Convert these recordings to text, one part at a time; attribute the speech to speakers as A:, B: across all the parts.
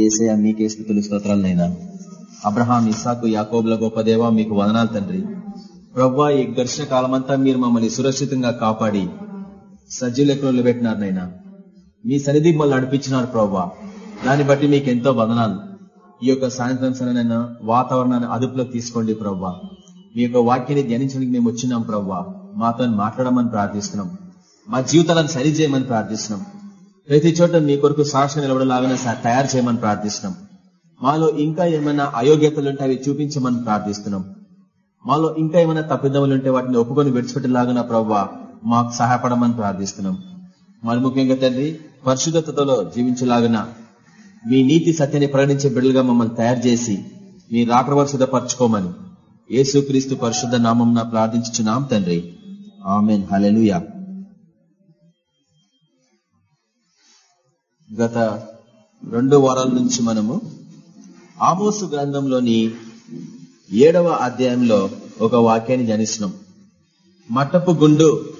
A: ఏసయ మీకే స్థుతులు స్తోత్రాలనైనా. అబ్రహాం ఇస్సాకు యాకోబుల గొప్ప దేవ మీకు వదనాలు తండ్రి. ప్రవ్వా ఈ ఘర్షణ కాలమంతా మీరు మమ్మల్ని సురక్షితంగా కాపాడి సజ్జీలెక్కలు పెట్టినారనైనా. మీ సరిది మమ్మల్ని నడిపించినారు ప్రవ్వా. దాన్ని బట్టి మీకు ఎంతో వదనాలు. ఈ యొక్క సాయంత్రం సరైన వాతావరణాన్ని అదుపులోకి తీసుకోండి ప్రవ్వా. మీ యొక్క వాక్యాన్ని ధ్యానించడానికి మేము వచ్చినాం ప్రవ్వా. మాతో మాట్లాడమని ప్రార్థిస్తున్నాం. మా జీవితాలను సరి చేయమని ప్రార్థిస్తున్నాం. ప్రతి చోట మీ కొరకు సాక్షి నిలబడలాగానే తయారు చేయమని ప్రార్థిస్తున్నాం. మాలో ఇంకా ఏమైనా అయోగ్యతలు ఉంటే అవి చూపించమని ప్రార్థిస్తున్నాం. మాలో ఇంకా ఏమైనా తప్పిదములు ఉంటే వాటిని ఒప్పుకొని విడిచిపెట్టేలాగా ప్రవ్వా మాకు సహాయపడమని ప్రార్థిస్తున్నాం. మరి ముఖ్యంగా తండ్రి పరిశుద్ధతలో జీవించేలాగన మీ నీతి సత్యాన్ని ప్రకటించే బిడ్డలుగా మమ్మల్ని తయారు చేసి మీ రాకడ సిద్ధపరచుకోమని యేసుక్రీస్తు పరిశుద్ధ నామం ప్రార్థించుచున్నాం తండ్రి. ఆమెన్. హలెలుయా గత రెండు వారాల నుంచి మనము ఆమోసు గ్రంథంలోని ఏడవ అధ్యాయంలో ఒక వాక్యాన్ని జనిస్తున్నాం మట్టపు గుండు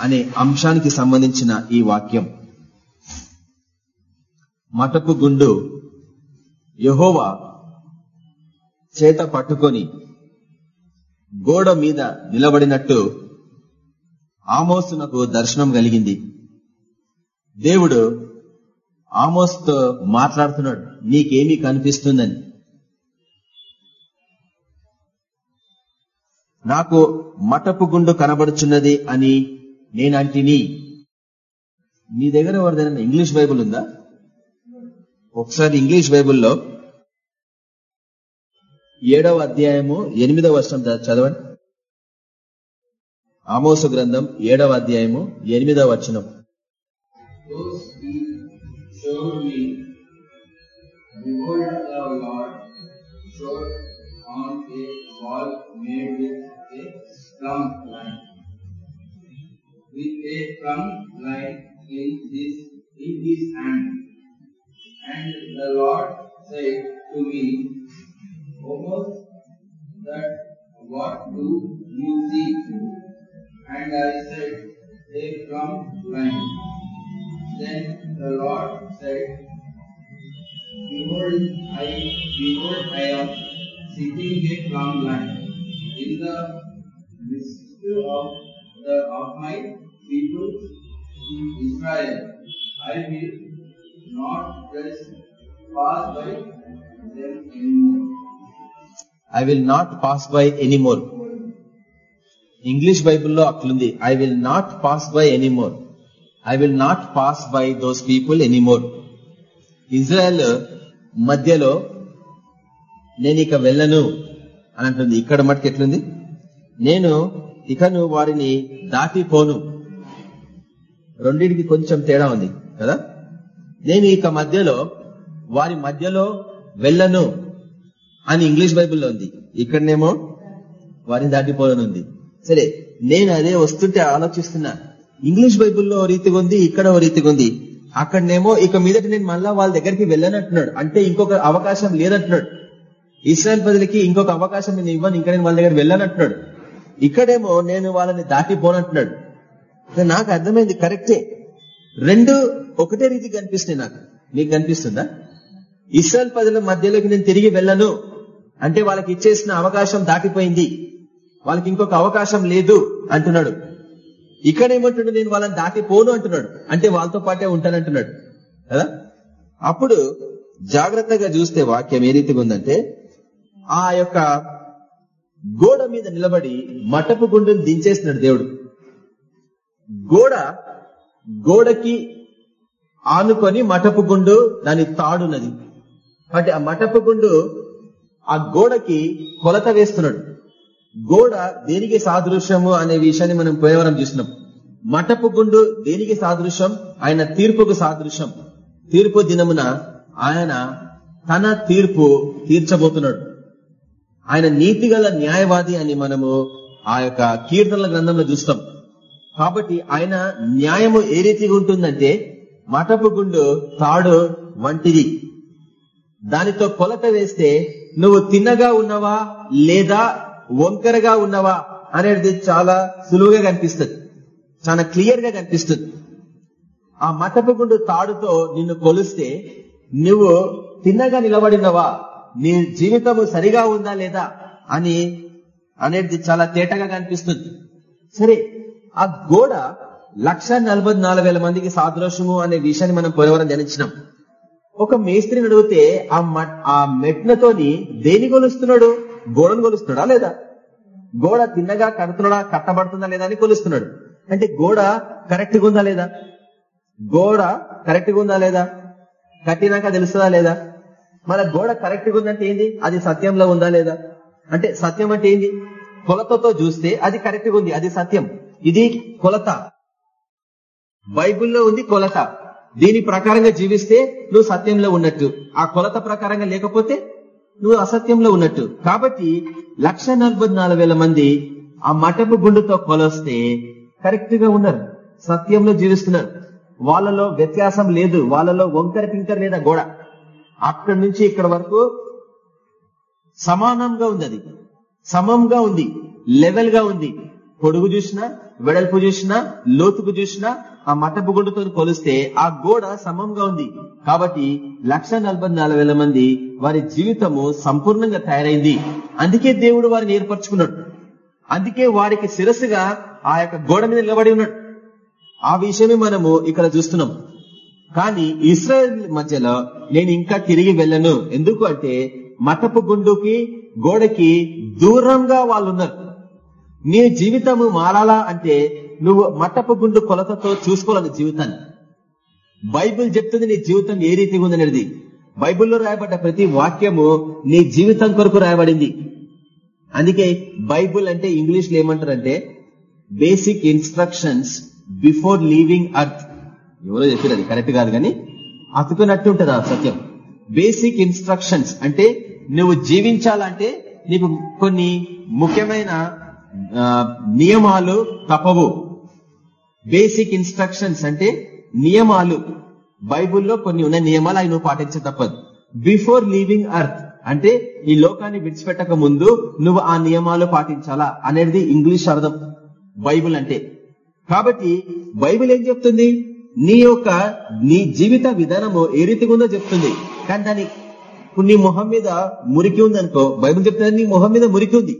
A: అనే అంశానికి సంబంధించిన ఈ వాక్యం. మటపు గుండు యహోవా చేత పట్టుకొని గోడ మీద నిలబడినట్టు ఆమోసునకు దర్శనం కలిగింది. దేవుడు ఆమోస్తో మాట్లాడుతున్నాడు. నీకేమీ కనిపిస్తుందని. నాకు మటపు గుండు కనబడుచున్నది అని నేనంటిని. నీ దగ్గర ఎవరిదైనా ఇంగ్లీష్ బైబుల్ ఉందా? ఒకసారి ఇంగ్లీష్ బైబుల్లో ఏడవ అధ్యాయము ఎనిమిదవ వర్షం చదవండి. ఆమోసు గ్రంథం ఏడవ అధ్యాయము ఎనిమిదవ వచనం.
B: With a plumb line With a plumb line in his in his hand. And the Lord said to me, Almost that what do you see? And I said, A plumb line. Then the Lord said, Behold, I behold I am sitting a plumb line in the midst of the of my people Israel. I will not just pass by them anymore.
A: I will not pass by anymore English బైబుల్లో అట్లుంది I will not pass by anymore I will not pass by those people anymore Israel మధ్యలో నేను ఇక వెళ్ళను అని అంటుంది. ఇక్కడ మటుకు ఎట్లుంది? నేను ఇకను వారిని దాటిపోను. రెండింటికి కొంచెం తేడా ఉంది కదా? నేను ఇక మధ్యలో వారి మధ్యలో వెళ్ళను అని ఇంగ్లీష్ బైబిల్లో ఉంది. ఇక్కడనేమో వారిని దాటిపోనుంది సరే నేను అదే వస్తుంటే ఆలోచిస్తున్నా. ఇంగ్లీష్ బైబుల్లో ఓ రీతిగా ఉంది ఇక్కడ ఓ రీతిగా ఉంది. అక్కడనేమో ఇక మీదట నేను మళ్ళా వాళ్ళ దగ్గరికి వెళ్ళనంటున్నాడు. అంటే ఇంకొక అవకాశం లేదంటున్నాడు. ఇస్రాయల్ ప్రజలకి ఇంకొక అవకాశం నేను ఇవ్వను ఇంకా నేను వాళ్ళ దగ్గర వెళ్ళనట్టున్నాడు ఇక్కడేమో నేను వాళ్ళని దాటిపోనంటున్నాడు నాకు అర్థమైంది కరెక్టే. రెండు ఒకటే రీతి కనిపిస్తున్నాయి నాకు. మీకు కనిపిస్తుందా? ఇస్రాయల్ ప్రజల మధ్యలోకి నేను తిరిగి వెళ్ళను. అంటే వాళ్ళకి ఇచ్చేసిన అవకాశం దాటిపోయింది. వాళ్ళకి ఇంకొక అవకాశం లేదు అంటున్నాడు. ఇక్కడ ఏమంటున్నాడు నేను వాళ్ళని దాటిపోను అంటున్నాడు. అంటే వాళ్ళతో పాటే ఉంటానంటున్నాడు. కదా? అప్పుడు జాగ్రత్తగా చూస్తే వాక్యం ఏ రీతిగా ఉందంటే ఆ యొక్క గోడ మీద నిలబడి మటపు గుండుని దించేస్తున్నాడు దేవుడు. గోడ గోడకి ఆనుకొని మటపు గుండు దాని తాడున్నది. అంటే ఆ మటపు గుండు ఆ గోడకి కొలత వేస్తున్నాడు. గోడ దేనికి సాదృశ్యము అనే విషయాన్ని మనం పోయేవరం చూసినాం. మటపు గుండు దేనికి సాదృశ్యం? ఆయన తీర్పుకు సాదృశ్యం. తీర్పు దినమున ఆయన తన తీర్పు తీర్చబోతున్నాడు. ఆయన నీతిగల న్యాయవాది అని మనము ఆ యొక్క కీర్తనల గ్రంథంలో చూస్తాం. కాబట్టి ఆయన న్యాయము ఏ రీతిగా ఉంటుందంటే మటపు గుండు తాడు వంటిది. దానితో కొలత వేస్తే నువ్వు తిన్నగా ఉన్నవా లేదా వంకరగా ఉన్నవా అనేది చాలా సులువుగా కనిపిస్తుంది. చాలా క్లియర్గా కనిపిస్తుంది. ఆ మటపు గుండు తాడుతో నిన్ను కొలిస్తే నువ్వు తిన్నగా నిలబడినవా? నీ జీవితము సరిగా ఉందా లేదా అని అనేది చాలా తేటగా కనిపిస్తుంది. సరే ఆ గోడ లక్ష నలభై నాలుగు వేల మందికి సాదృశ్యము అనే విషయాన్ని మనం పోలవరం ధ్యానించినాం. ఒక మేస్త్రిని అడిగితే ఆ ఆ మెట్నతోని దేని కొలుస్తున్నాడు? గోడను కొలుస్తున్నాడా లేదా? గోడ తిన్నగా కడుతున్నాడా కట్టబడుతుందా లేదా అని కొలుస్తున్నాడు. అంటే గోడ కరెక్ట్గా ఉందా లేదా? గోడ కరెక్ట్గా ఉందా లేదా? కట్టినాక తెలుస్తుందా లేదా? మన గోడ కరెక్ట్గా ఉందంటే ఏంది? అది సత్యంలో ఉందా లేదా? అంటే సత్యం అంటే ఏంది? కొలతతో చూస్తే అది కరెక్ట్గా ఉంది అది సత్యం. ఇది కొలత. బైబుల్లో ఉంది కొలత. దీని ప్రకారంగా జీవిస్తే నువ్వు సత్యంలో ఉన్నట్టు. ఆ కొలత ప్రకారంగా లేకపోతే నువ్వు అసత్యంలో ఉన్నట్టు. కాబట్టి లక్ష నాలుగు వేల మంది ఆ మటపు గుండుతో కొలస్తే కరెక్ట్గా ఉన్నారు. సత్యంలో జీవిస్తున్నారు. వాళ్ళలో వ్యత్యాసం లేదు. వాళ్ళలో వంకర పింకర లేదా గోడ. అక్కడి నుంచి ఇక్కడ వరకు సమానంగా ఉంది అది. సమంగా ఉంది. లెవెల్గా ఉంది. పొడుగు చూసినా వెడల్పు చూసినా లోతుకు చూసినా ఆ మటపు గుండుతో కొలిస్తే ఆ గోడ సమంగా ఉంది. కాబట్టి లక్ష నలభై నాలుగు వేల మంది వారి జీవితము సంపూర్ణంగా తయారైంది. అందుకే దేవుడు వారిని ఏర్పరచుకున్నాడు. అందుకే వారికి శిరస్సుగా ఆ యొక్క గోడ మీద నిలబడి ఉన్నాడు. ఆ విషయమే మనము ఇక్కడ చూస్తున్నాం. కానీ ఇస్రాయల్ మధ్యలో నేను ఇంకా తిరిగి వెళ్ళను. ఎందుకు అంటే మటపు గుండుకి గోడకి దూరంగా వాళ్ళు ఉన్నారు. నీ జీవితము మారాలా అంటే నువ్వు మతపు గుండు కొలతతో చూసుకోవాలి జీవితాన్ని. బైబిల్ చెప్తుంది నీ జీవితం ఏ రీతిగా ఉందనేది. బైబిల్లో రాయబడ్డ ప్రతి వాక్యము నీ జీవితం కొరకు రాయబడింది. అందుకే బైబుల్ అంటే ఇంగ్లీష్లో ఏమంటారంటే basic instructions before leaving earth ఎవరో చెప్పారు అది కరెక్ట్ కాదు కానీ అతుకున్నట్టు ఉంటుంది ఆ సత్యం. బేసిక్ ఇన్స్ట్రక్షన్స్ అంటే నువ్వు జీవించాలంటే నీకు కొన్ని ముఖ్యమైన నియమాలు తప్పవు. బేసిక్ ఇన్స్ట్రక్షన్స్ అంటే నియమాలు. బైబిల్లో కొన్ని ఉన్న నియమాలు ఆయన పాటించ తప్పదు. బిఫోర్ లీవింగ్ అర్త్ అంటే ఈ లోకాన్ని విడిచిపెట్టక ముందు నువ్వు ఆ నియమాలు పాటించాలా అనేది ఇంగ్లీష్ అర్థం. బైబుల్ అంటే. కాబట్టి బైబిల్ ఏం చెప్తుంది? నీ యొక్క నీ జీవిత విధానము ఏ రీతిగా ఉందో చెప్తుంది. కానీ దాని నీ మొహం మీద మురికి ఉంది అనుకో బైబిల్ చెప్తుంది నీ మొహం మీద మురికి ఉంది.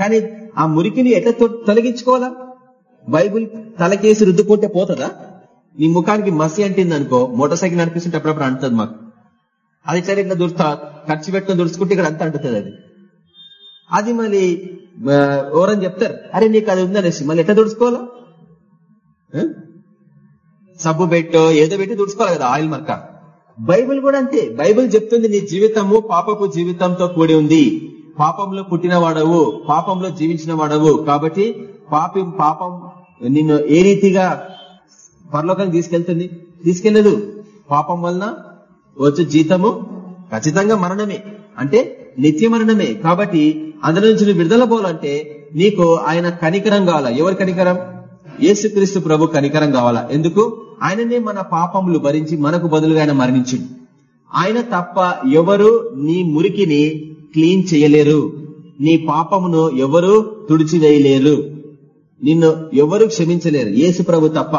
A: కానీ ఆ మురికిని ఎట్లా తొలగించుకోవాలా? బైబిల్ తలకేసి రుద్దుకుంటే పోతుందా? నీ ముఖానికి మసి అంటింది అనుకో మోటార్ సైకిల్ నడిపిస్తుంటే అప్పుడప్పుడు అంటుంది మాకు. అది ఇట్లా దుర్త ఖర్చు పెట్టుకుని దుడుచుకుంటే ఇక్కడ అంతా అంటుతుంది అది. అది మళ్ళీ ఎవరని చెప్తారు? అరే నీకు అది ఉందనేసి మళ్ళీ ఎట్లా దుడుచుకోవాలా? సబ్బు పెట్టో ఏదో పెట్టి దుడుచుకోవాలి కదా ఆయిల్ మర్క. బైబిల్ కూడా అంతే. బైబిల్ చెప్తుంది నీ జీవితము పాపపు జీవితంతో కూడి ఉంది. పాపంలో పుట్టిన వాడవు పాపంలో జీవించిన వాడవు. కాబట్టి పాపి పాపం నిన్ను ఏ రీతిగా పరలోకానికి తీసుకెళ్తుంది? తీసుకెళ్ళదు పాపం వలన వచ్చే జీతము ఖచ్చితంగా మరణమే. అంటే నిత్య మరణమే. కాబట్టి అందులో నుంచి నువ్వు విడుదల పోవాలంటే నీకు ఆయన కనికరం కావాలా? ఎవరి కనికరం? యేసుక్రీస్తు ప్రభు కనికరం కావాలా? ఎందుకు? ఆయననే మన పాపములు భరించి మనకు బదులుగా ఆయన మరణించింది ఆయన తప్ప ఎవరు నీ మురికిని క్లీన్ చేయలేరు. నీ పాపమును ఎవరు తుడిచివేయలేరు. నిన్ను ఎవరు క్షమించలేరు. యేసు ప్రభు తప్ప.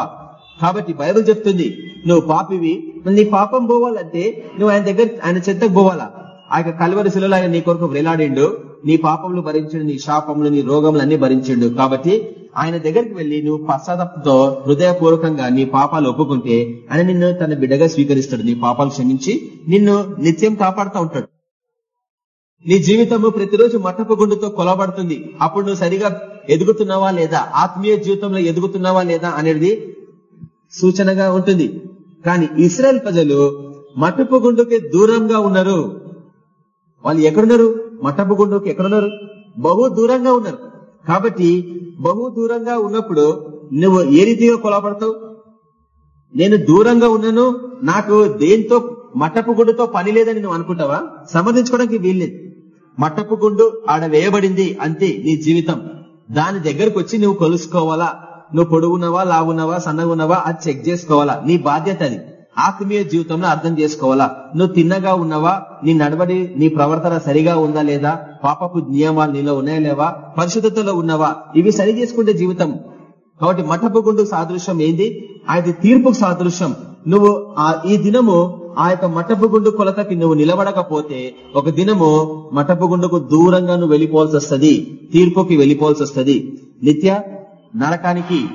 A: కాబట్టి బైబుల్ చెప్తుంది నువ్వు పాపివి నీ పాపం పోవాలంటే నువ్వు ఆయన దగ్గర ఆయన చెత్తకు పోవాలా? ఆ యొక్క కలువరి శిలలో ఆయన నీ కొరకు వేలాడిండు. నీ పాపములు భరించిండు నీ శాపములు నీ రోగములు అన్ని భరించిండు. కాబట్టి ఆయన దగ్గరికి వెళ్ళి నువ్వు పశ్చాత్తాపంతో హృదయపూర్వకంగా నీ పాపాలు ఒప్పుకుంటే ఆయన నిన్ను తన బిడ్డగా స్వీకరిస్తాడు. నీ పాపాలు క్షమించి నిన్ను నిత్యం కాపాడుతూ ఉంటాడు. నీ జీవితము ప్రతిరోజు మట్టపు గుండుతో కొలబడుతుంది అప్పుడు నువ్వు సరిగా ఎదుగుతున్నావా లేదా? ఆత్మీయ జీవితంలో ఎదుగుతున్నావా లేదా అనేది సూచనగా ఉంటుంది. కానీ ఇస్రాయల్ ప్రజలు మట్టపు గుండుకి దూరంగా ఉన్నారు. వాళ్ళు ఎక్కడున్నారు? మట్టపు గుండుకి ఎక్కడున్నారు? బహు దూరంగా ఉన్నారు. కాబట్టి బహు దూరంగా ఉన్నప్పుడు నువ్వు ఏ రీతిగా కొలపడతావు? నేను దూరంగా ఉన్నాను నాకు దేంతో మట్టపు గుండుతో పని లేదని నువ్వు అనుకుంటావా? సమర్థించుకోవడానికి వీల్లేదు. మట్టపు గుండు ఆడ వేయబడింది అంతే నీ జీవితం. దాని దగ్గరకు వచ్చి నువ్వు కొలుసుకోవాలా? నువ్వు పొడుగున్నావా లావున్నవా సన్నగున్నవా అది చెక్ చేసుకోవాలా. నీ బాధ్యత అది. ఆత్మీయ జీవితంలో అర్థం చేసుకోవాలా. నువ్వు తిన్నగా ఉన్నవా నీ నడవడి నీ ప్రవర్తన సరిగా ఉందా లేదా పాపపు నియమాలు నీలో ఉన్నాయా లేవా పరిశుద్ధతలో ఉన్నవా ఇవి సరి చేసుకుంటే జీవితం. కాబట్టి మఠపు గుండు సాదృశ్యం ఏంది? అది తీర్పుకు సాదృశ్యం. నువ్వు ఆ ఈ దినము ఆ యొక్క మఠపు గుండు కొలతకి నువ్వు నిలబడకపోతే ఒక దినము మఠపు గుండుకు దూరంగా నువ్వు వెళ్ళిపోవాల్సి వస్తుంది తీర్పుకి వెళ్ళిపోవాల్సి వస్తుంది నిత్య నరకానికి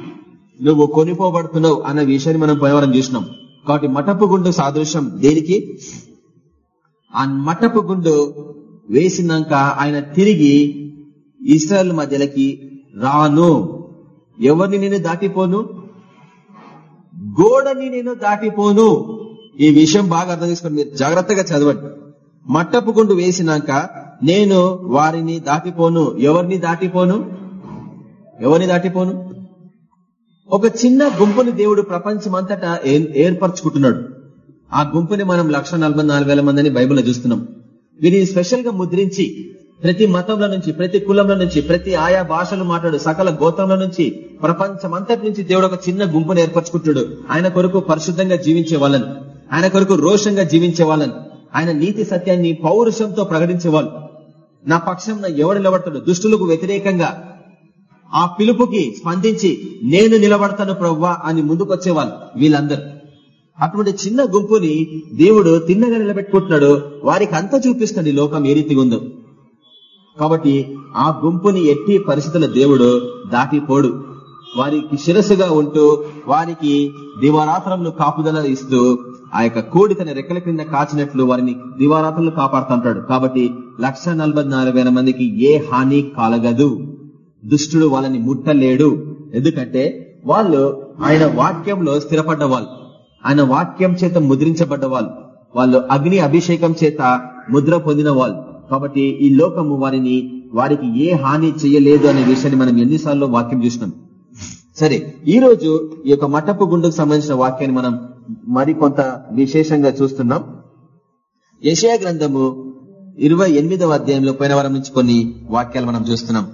A: నువ్వు కొనిపోబడుతున్నావు అన్న విషయాన్ని మనం పోయవరం చూసినాం. కాబట్టి మటపు గుండు సాదృశ్యం దేనికి? ఆ మటపు గుండు వేసినాక ఆయన తిరిగి ఇస్రాయల్ మధ్యలకి రాను. ఎవరిని నేను దాటిపోను? గోడని నేను దాటిపోను. ఈ విషయం బాగా అర్థం చేసుకోండి మీరు జాగ్రత్తగా చదవండి. మట్టపు గుండు వేసినాక నేను వారిని దాటిపోను. ఎవరిని దాటిపోను? ఎవరిని దాటిపోను? ఒక చిన్న గుంపుని దేవుడు ప్రపంచమంతటా ఏ- ఏర్పరచుకుంటున్నాడు. ఆ గుంపుని మనం లక్ష నలభై నాలుగు వేల మందిని బైబిల్లో చూస్తున్నాం. వీరిని స్పెషల్గా ముద్రించి ప్రతి మతంలో నుంచి ప్రతి కులంలో నుంచి ప్రతి ఆయా భాషలు మాట్లాడు సకల గోత్రంలో నుంచి ప్రపంచమంతటి నుంచి దేవుడు ఒక చిన్న గుంపును ఏర్పరచుకుంటాడు ఆయన కొరకు పరిశుద్ధంగా జీవించే వాళ్ళని ఆయన కొరకు రోషంగా జీవించే వాళ్ళని ఆయన నీతి సత్యాన్ని పౌరుషంతో ప్రకటించే వాళ్ళు నా పక్షం నా ఎవడు నిలబడతాడు? దుష్టులకు వ్యతిరేకంగా ఆ పిలుపుకి స్పందించి నేను నిలబడతాను ప్రవ్వా అని ముందుకొచ్చేవాళ్ళు వీళ్ళందరూ. అటువంటి చిన్న గుంపుని దేవుడు తిన్నగా నిలబెట్టుకుంటున్నాడు. వారికి అంతా చూపిస్తున్నాడు ఈ లోకం ఏ రీతిగా ఉందో. కాబట్టి ఆ గుంపుని ఎట్టి పరిస్థితుల దేవుడు దాటిపోడు. వారికి శిరస్సుగా ఉంటూ వారికి దివారాత్రంలో కాపుదల ఇస్తూ ఆ యొక్క కోడి తన రెక్కల క్రింద కాచినట్లు వారిని దివారాత్రులు కాపాడుతుంటాడు. కాబట్టి లక్ష మందికి ఏ హాని కాలగదు. దుష్టుడు వాళ్ళని ముట్టలేడు. ఎందుకంటే వాళ్ళు ఆయన వాక్యంలో స్థిరపడ్డ వాళ్ళు ఆయన వాక్యం చేత ముద్రించబడ్డ వాళ్ళు వాళ్ళు అగ్ని అభిషేకం చేత ముద్ర పొందిన వాళ్ళు కాబట్టి ఈ లోకము వారిని వారికి ఏ హాని చేయలేదు అనే విషయాన్ని మనం ఎన్నిసార్లు వాక్యం చూసినాం. సరే ఈ రోజు ఈ యొక్క మట్టపు గుండుకు సంబంధించిన వాక్యాన్ని మనం మరి కొంత విశేషంగా చూస్తున్నాం. యశయ గ్రంథము ఇరవై ఎనిమిదవ అధ్యాయంలో పోయిన వారం నుంచి కొన్ని వాక్యాలు మనం చూస్తున్నాం.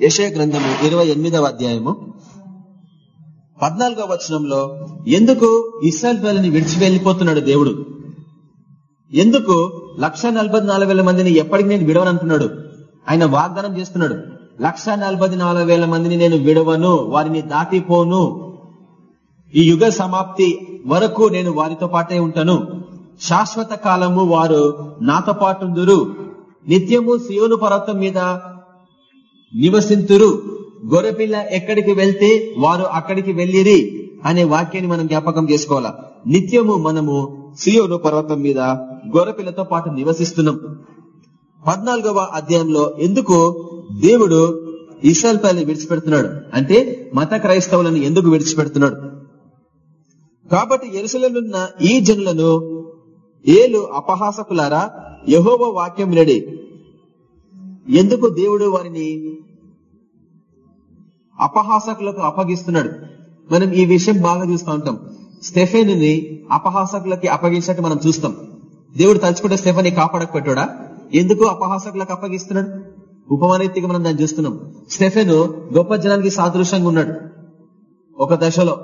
A: యశయ గ్రంథము ఇరవై ఎనిమిదవ అధ్యాయము. పద్నాలుగవ వచనంలో ఎందుకు ఇస్రాయల్ పిల్లల్ని విడిచి వెళ్ళిపోతున్నాడు దేవుడు? ఎందుకు లక్ష నాలుగు వేల మందిని ఎప్పటికి నేను విడవను అంటున్నాడు ఆయన వాగ్దానం చేస్తున్నాడు లక్ష నాలుగు వేల మందిని నేను విడవను వారిని దాటిపోను. ఈ యుగ సమాప్తి వరకు నేను వారితో పాటే ఉంటాను. శాశ్వత కాలము వారు నాతో పాటుందురు నిత్యము సియోను పర్వతం మీద నివసింతురు. గొర్రెపిల్ల ఎక్కడికి వెళ్తే వారు అక్కడికి వెళ్ళిరి అనే వాక్యాన్ని మనం జ్ఞాపకం చేసుకోవాలా? నిత్యము మనము సియోను పర్వతం మీద గొర్రెపిల్లతో పాటు నివసిస్తున్నాం. పద్నాలుగవ అధ్యాయంలో ఎందుకు దేవుడు ఇస్రాయల్ పల్లిని విడిచిపెడుతున్నాడు? అంటే మత క్రైస్తవులను ఎందుకు విడిచిపెడుతున్నాడు? కాబట్టి ఎరుసలనున్న ఈ జనులను ఏలు అపహాసకులారా? యహోవ వాక్యం వినడి. ఎందుకు దేవుడు వారిని అపహాసకులకు అప్పగిస్తున్నాడు. మనం ఈ విషయం బాగా చూస్తూ ఉంటాం. స్టెఫెన్ని అపహాసకులకి అప్పగించినట్టు మనం చూస్తాం. దేవుడు తలుచుకుంటే స్టెఫెన్ కాపాడకపోయాడా? ఎందుకు అపహాసకులకు అప్పగిస్తున్నాడు? ఉపమానెత్తిగా మనం దాన్ని చూస్తున్నాం. స్టెఫెన్ గొప్ప జనానికి సాదృశ్యంగా ఉన్నాడు. ఒక దశలో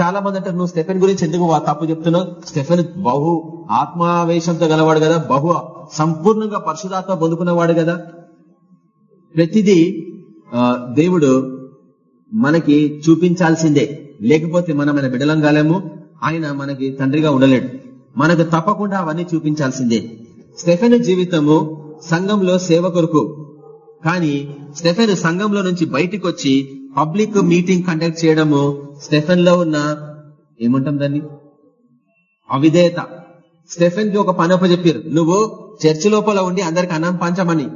A: చాలా మంది అంటారు నువ్వు స్టెఫెన్ గురించి ఎందుకు తప్పు చెప్తున్నావు? స్టెఫెన్ బహు ఆత్మావేశంతో గలవాడు కదా బహు సంపూర్ణంగా పరిశుధాత్మ పొందుకున్నవాడు కదా. ప్రతిదీ దేవుడు మనకి చూపించాల్సిందే. లేకపోతే మనం ఆయన బిడలం కాలేము. ఆయన మనకి తండ్రిగా ఉండలేడు. మనకు తప్పకుండా అవన్నీ చూపించాల్సిందే. స్టెఫెన్ జీవితము సంఘంలో సేవ కొరకు కానీ స్టెఫెన్ సంఘంలో నుంచి బయటికి వచ్చి పబ్లిక్ మీటింగ్ కండక్ట్ చేయడము స్టెఫెన్లో ఉన్న ఏమంటాం దాన్ని? అవిధేయత. స్టెఫెన్కి ఒక పని చెప్పారు. నువ్వు చర్చి లోపల ఉండి అందరికి అన్నం పంచమని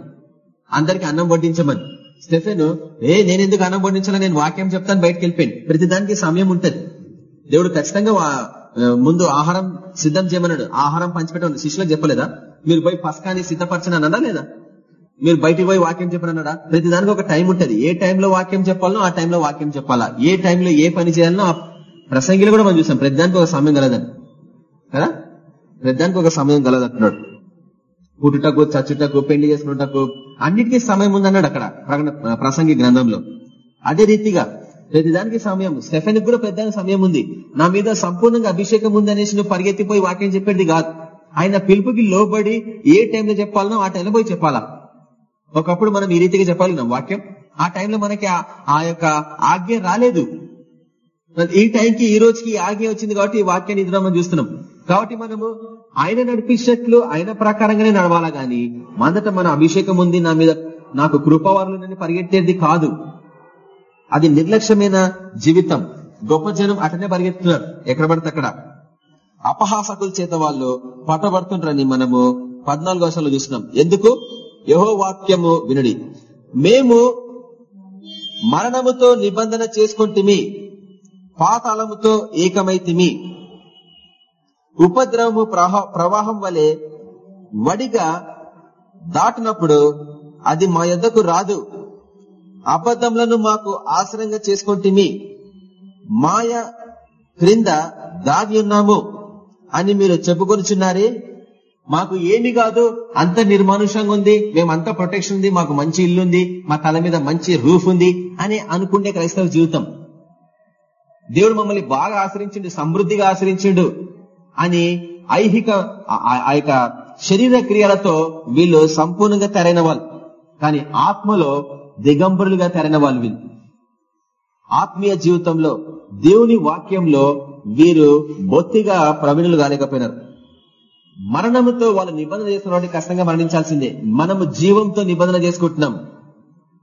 A: అందరికి అన్నం వడ్డించమని. స్టెఫెన్ ఏ నేను ఎందుకు అన్నం నేను వాక్యం చెప్తాను బయటకు వెళ్ళిపోయాను ప్రతిదానికి సమయం ఉంటది. దేవుడు ఖచ్చితంగా ముందు ఆహారం సిద్ధం చేయమన్నాడు. ఆహారం పంచిపెట్టమని శిష్యులకు చెప్పలేదా? మీరు పోయి పసకాన్ని సిద్ధపరచని అన్నాడా లేదా? మీరు బయటికి పోయి వాక్యం చెప్పనన్నాడా? ప్రతిదానికి ఒక టైం ఉంటది. ఏ టైంలో వాక్యం చెప్పాలనో ఆ టైంలో వాక్యం చెప్పాలా? ఏ టైంలో ఏ పని చేయాలనో ఆ ప్రసంగిలో కూడా మనం చూసాం. ప్రతిదానికి ఒక సమయం కలదని కదా? ప్రతిదానికి ఒక సమయం కలదంటున్నాడు పుట్టుటకు చచ్చుటకు పెళ్ళి చేసుకున్నటకు అన్నిటికీ సమయం ఉందన్నాడు అక్కడ ప్రసంగి గ్రంథంలో. అదే రీతిగా ప్రతిదానికి సమయం స్టెఫెన్ కూడా పెద్ద సమయం ఉంది. నా మీద సంపూర్ణంగా అభిషేకం ఉంది అనేసి నువ్వు పరిగెత్తిపోయి వాక్యం చెప్పేది కాదు. ఆయన పిలుపుకి లోబడి ఏ టైంలో చెప్పాలనో ఆ టైంలో పోయి చెప్పాలా? ఒకప్పుడు మనం ఈ రీతిగా చెప్పాలి వాక్యం. ఆ టైంలో మనకి ఆ- యొక్క ఆజ్ఞ రాలేదు. ఈ టైంకి ఈ రోజుకి ఆజ్ఞ వచ్చింది కాబట్టి ఈ వాక్యాన్ని ఇద్దరం మనం చూస్తున్నాం. కాబట్టి మనము ఆయన నడిపించినట్లు ఆయన ప్రకారంగానే నడవాలా గాని మందట మన అభిషేకం ఉంది నా మీద నాకు కృపవారులు పరిగెత్తేది కాదు. అది నిర్లక్ష్యమైన జీవితం. గొప్ప జనం అటనే పరిగెత్తున్నారు ఎక్కడ పడితే అక్కడ. అపహాసకుల చేత వాళ్ళు పట్టబడుతుంటారని మనము పద్నాలుగు వర్షాలు చూసినాం. ఎందుకు? యహో వాక్యము వినుడి. మేము మరణముతో నిబంధన చేసుకుంటుమి పాతాళముతో ఏకమైతిమి. ఉపద్రవము ప్రవాహం వలె వడిగా దాటినప్పుడు అది మా యొద్దకు రాదు. అబద్ధములను మాకు ఆశ్రయంగా చేసుకుంటుమి మాయ క్రింద దాగి ఉన్నాము అని మీరు చెప్పుకొనిచున్నారే? మాకు ఏమి కాదు అంత నిర్మానుషంగా ఉంది మేమంతా ప్రొటెక్షన్ ఉంది మాకు మంచి ఇల్లు ఉంది మా తల మీద మంచి రూఫ్ ఉంది అని అనుకుంటే క్రైస్తవ జీవితం. దేవుడు మమ్మల్ని బాగా ఆశ్రయించిండు సమృద్ధిగా ఆశ్రయించిండు. అని ఐహిక ఆ- ఆ- యొక్క శరీర క్రియలతో వీళ్ళు సంపూర్ణంగా తెరైన వాళ్ళు. కానీ ఆత్మలో దిగంబరులుగా తెరైన వాళ్ళు వీళ్ళు. ఆత్మీయ జీవితంలో దేవుని వాక్యంలో వీరు బొత్తిగా ప్రవీణులు కాలేకపోయినారు. మరణముతో వాళ్ళు నిబంధన చేసుకున్న కష్టంగా మరణించాల్సిందే. మనము జీవంతో నిబంధన చేసుకుంటున్నాం.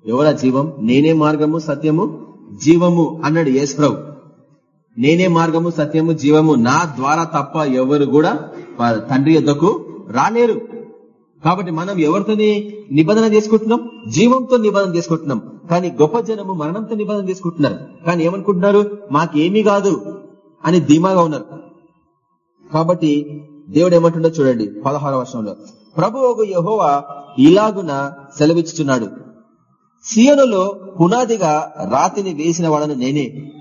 A: ఎవరా జీవం? నేనే మార్గము సత్యము జీవము అన్నాడు యేసు ప్రభు నేనే మార్గము సత్యము జీవము నా ద్వారా తప్ప ఎవరు కూడా తండ్రి యొద్దకు రాలేరు. కాబట్టి మనం ఎవరితోని నిబంధన చేసుకుంటున్నాం? జీవంతో నిబంధన చేసుకుంటున్నాం. కానీ గొప్ప జనము మరణంతో నిబంధన చేసుకుంటున్నారు. కానీ ఏమనుకుంటున్నారు? మాకేమీ కాదు అని ధీమాగా ఉన్నారు. కాబట్టి దేవుడు ఏమంటుండో చూడండి పదహార వర్షంలో ప్రభు ఒక యహోవా ఇలాగున సెలవిచ్చుచున్నాడు. సీయనులో పునాదిగా రాతిని వేసిన వాడను నేనే.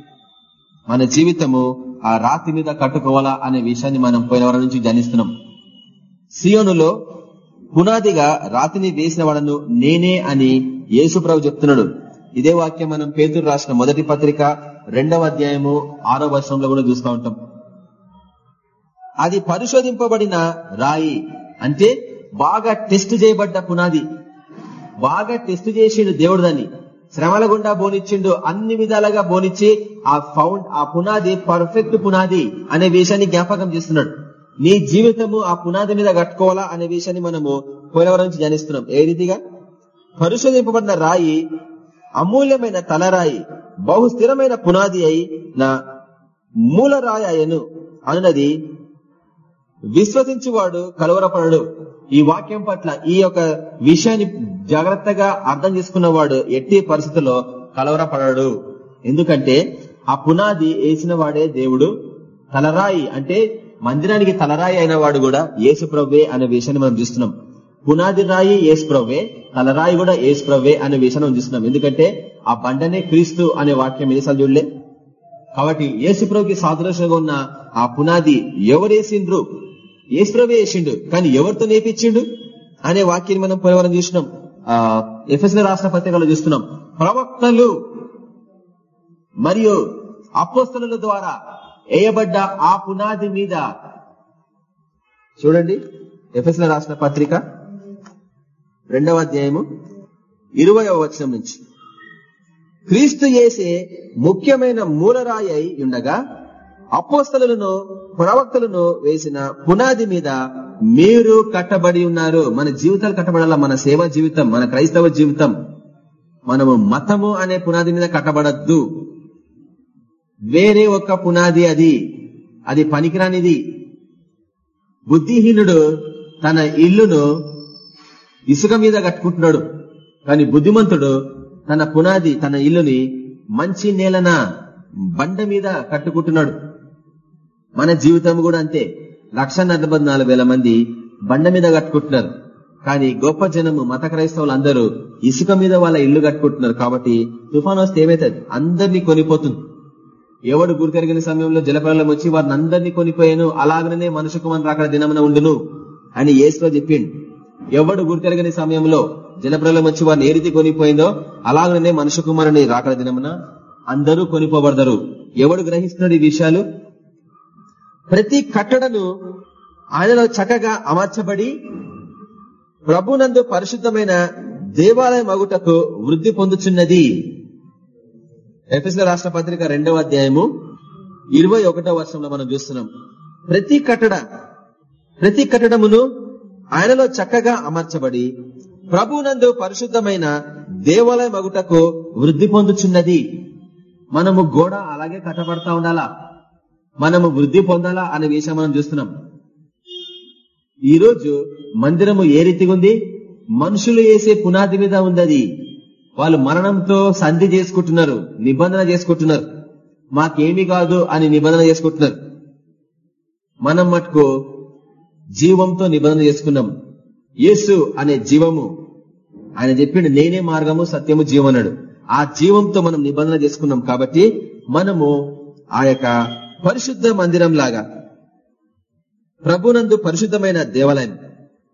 A: మన జీవితము ఆ రాతి మీద కట్టుకోవాలా అనే విషయాన్ని మనం పోయిన వారి నుంచి ధ్యానిస్తున్నాం. సియోనులో పునాదిగా రాతిని వేసిన వాడను నేనే అని యేసుప్రభు చెప్తున్నాడు. ఇదే వాక్యం మనం పేతురు రాసిన మొదటి పత్రిక రెండవ అధ్యాయము ఆరో వర్షంలో కూడా చూస్తూ ఉంటాం. అది పరిశోధింపబడిన రాయి అంటే బాగా టెస్ట్ చేయబడ్డ పునాది. బాగా టెస్ట్ చేసిండు దేవుడు దాన్ని. శ్రమల గుండా బోనిచ్చిండు అన్ని విధాలుగా బోనిచ్చి ఆ ఫౌండ్ ఆ పునాది పర్ఫెక్ట్ పునాది అనే విషయాన్ని జ్ఞాపకం చేస్తున్నాడు. నీ జీవితము ఆ పునాది మీద కట్టుకోవాలా అనే విషయాన్ని మనము పోలవరం నుంచి ధ్యానిస్తున్నాం. ఏ రీతిగా? పరిశోధింపబడిన రాయి అమూల్యమైన తలరాయి బహు స్థిరమైన పునాది అయి నా మూల రాయి అయ్యను అన్నది విశ్వసించువాడు కలవరపడడు. ఈ వాక్యం పట్ల ఈ యొక్క విషయాన్ని జాగ్రత్తగా అర్థం చేసుకున్నవాడు ఎట్టి పరిస్థితుల్లో కలవరపడడు. ఎందుకంటే ఆ పునాది వేసిన వాడే దేవుడు. తలరాయి అంటే మందిరానికి తలరాయి అయిన వాడు కూడా యేసు ప్రవ్వే అనే విషయాన్ని మనం చూస్తున్నాం. పునాది రాయి యేసు ప్రవ్వే తలరాయి కూడా యేసు ప్రవ్వే అనే విషయాన్ని మనం చూస్తున్నాం. ఎందుకంటే ఆ బండనే క్రీస్తు అనే వాక్యం ఎన్నిసార్లు చూడలే? కాబట్టి యేసుప్రభుకి సాదృశ్యంగా ఉన్న ఆ పునాది ఎవరేసిండ్రు యేసుప్రభే వేసిండు. కానీ ఎవరితో నేర్పించిండు? అనే వాక్యాన్ని మనం పోలవరం చూసినాం ఎఫ్ఎస్ ఎఫ్ఎస్ఎల్ పత్రికలో చూస్తున్నాం. ప్రవక్తలు మరియు అపోస్తల ద్వారా వేయబడ్డ ఆ పునాది మీద చూడండి. ఎఫ్ఎస్ఎల్ రాష్ట్ర పత్రిక రెండవ అధ్యాయము ఇరవయవ వచనం నుంచి. క్రీస్తు చేసే ముఖ్యమైన మూలరాయి అయి ఉండగా అపోస్తలను ప్రవక్తలను వేసిన పునాది మీద మీరు కట్టబడి ఉన్నారు. మన జీవితాలు కట్టబడాల? మన సేవా జీవితం మన క్రైస్తవ జీవితం. మనము మతము అనే పునాది మీద కట్టబడద్దు. వేరే ఒక పునాది అది. అది పనికిరానిది. బుద్ధిహీనుడు తన ఇల్లును ఇసుక మీద కట్టుకుంటున్నాడు. కానీ బుద్ధిమంతుడు తన పునాది తన ఇల్లుని మంచి నేలన బండ మీద కట్టుకుంటున్నాడు. మన జీవితం కూడా అంతే. లక్ష వేల మంది బండ మీద కట్టుకుంటున్నారు. కానీ గొప్ప జనము మత క్రైస్తవులు అందరూ ఇసుక మీద వాళ్ళ ఇల్లు కట్టుకుంటున్నారు కాబట్టి తుఫాన్ వస్తే ఏమైతుంది? అందరినీ కొనిపోతుంది. ఎవడు గురికరిగిన సమయంలో జలప్రలయం వచ్చి వారిని అందరినీ కొనిపోయాను అలాగనే మనుషు కుమార్ రాకడ దినమున ఉండును అని ఏసులో చెప్పిండు. ఎవడు గురితెరగని సమయంలో జలప్రలం వచ్చి వారిని ఏ రీతి కొనిపోయిందో అలాగనే మనుషు కుమారుని రాకడ దినమున అందరూ కొనిపోబడతారు. ఎవడు గ్రహిస్తున్నాడు ఈ విషయాలు? ప్రతి కట్టడను ఆయనలో చక్కగా అమర్చబడి ప్రభునందు పరిశుద్ధమైన దేవాలయం అగుటకు వృద్ధి పొందుచున్నది. ఎఫ్ఎస్ల రాష్ట్ర పత్రిక రెండవ అధ్యాయము ఇరవై ఒకటో వర్షంలో మనం చూస్తున్నాం. ప్రతి కట్టడ ప్రతి కట్టడమును ఆయనలో చక్కగా అమర్చబడి ప్రభునందు పరిశుద్ధమైన దేవాలయ మగుటకు వృద్ధి పొందుచున్నది. మనము గోడ అలాగే కట్టబడతా ఉండాలా? మనము వృద్ధి పొందాలా అనే విషయం మనం చూస్తున్నాం. ఈ రోజు మందిరము ఏ రీతిగా ఉంది? మనుషులు వేసే పునాది మీద ఉంది అది వాళ్ళు మరణంతో సంధి చేసుకుంటున్నారు నిబంధన చేసుకుంటున్నారు. మాకేమి కాదు అని నిబంధన చేసుకుంటున్నారు. మనం మటుకు జీవంతో నిబంధన చేసుకున్నాం. యేసు అనే జీవము ఆయన చెప్పిండు నేనే మార్గము సత్యము జీవనడు ఆ జీవంతో మనం నిబంధన చేసుకున్నాం కాబట్టి మనము ఆ యొక్క పరిశుద్ధ మందిరం లాగా. ప్రభునందు పరిశుద్ధమైన దేవాలయం.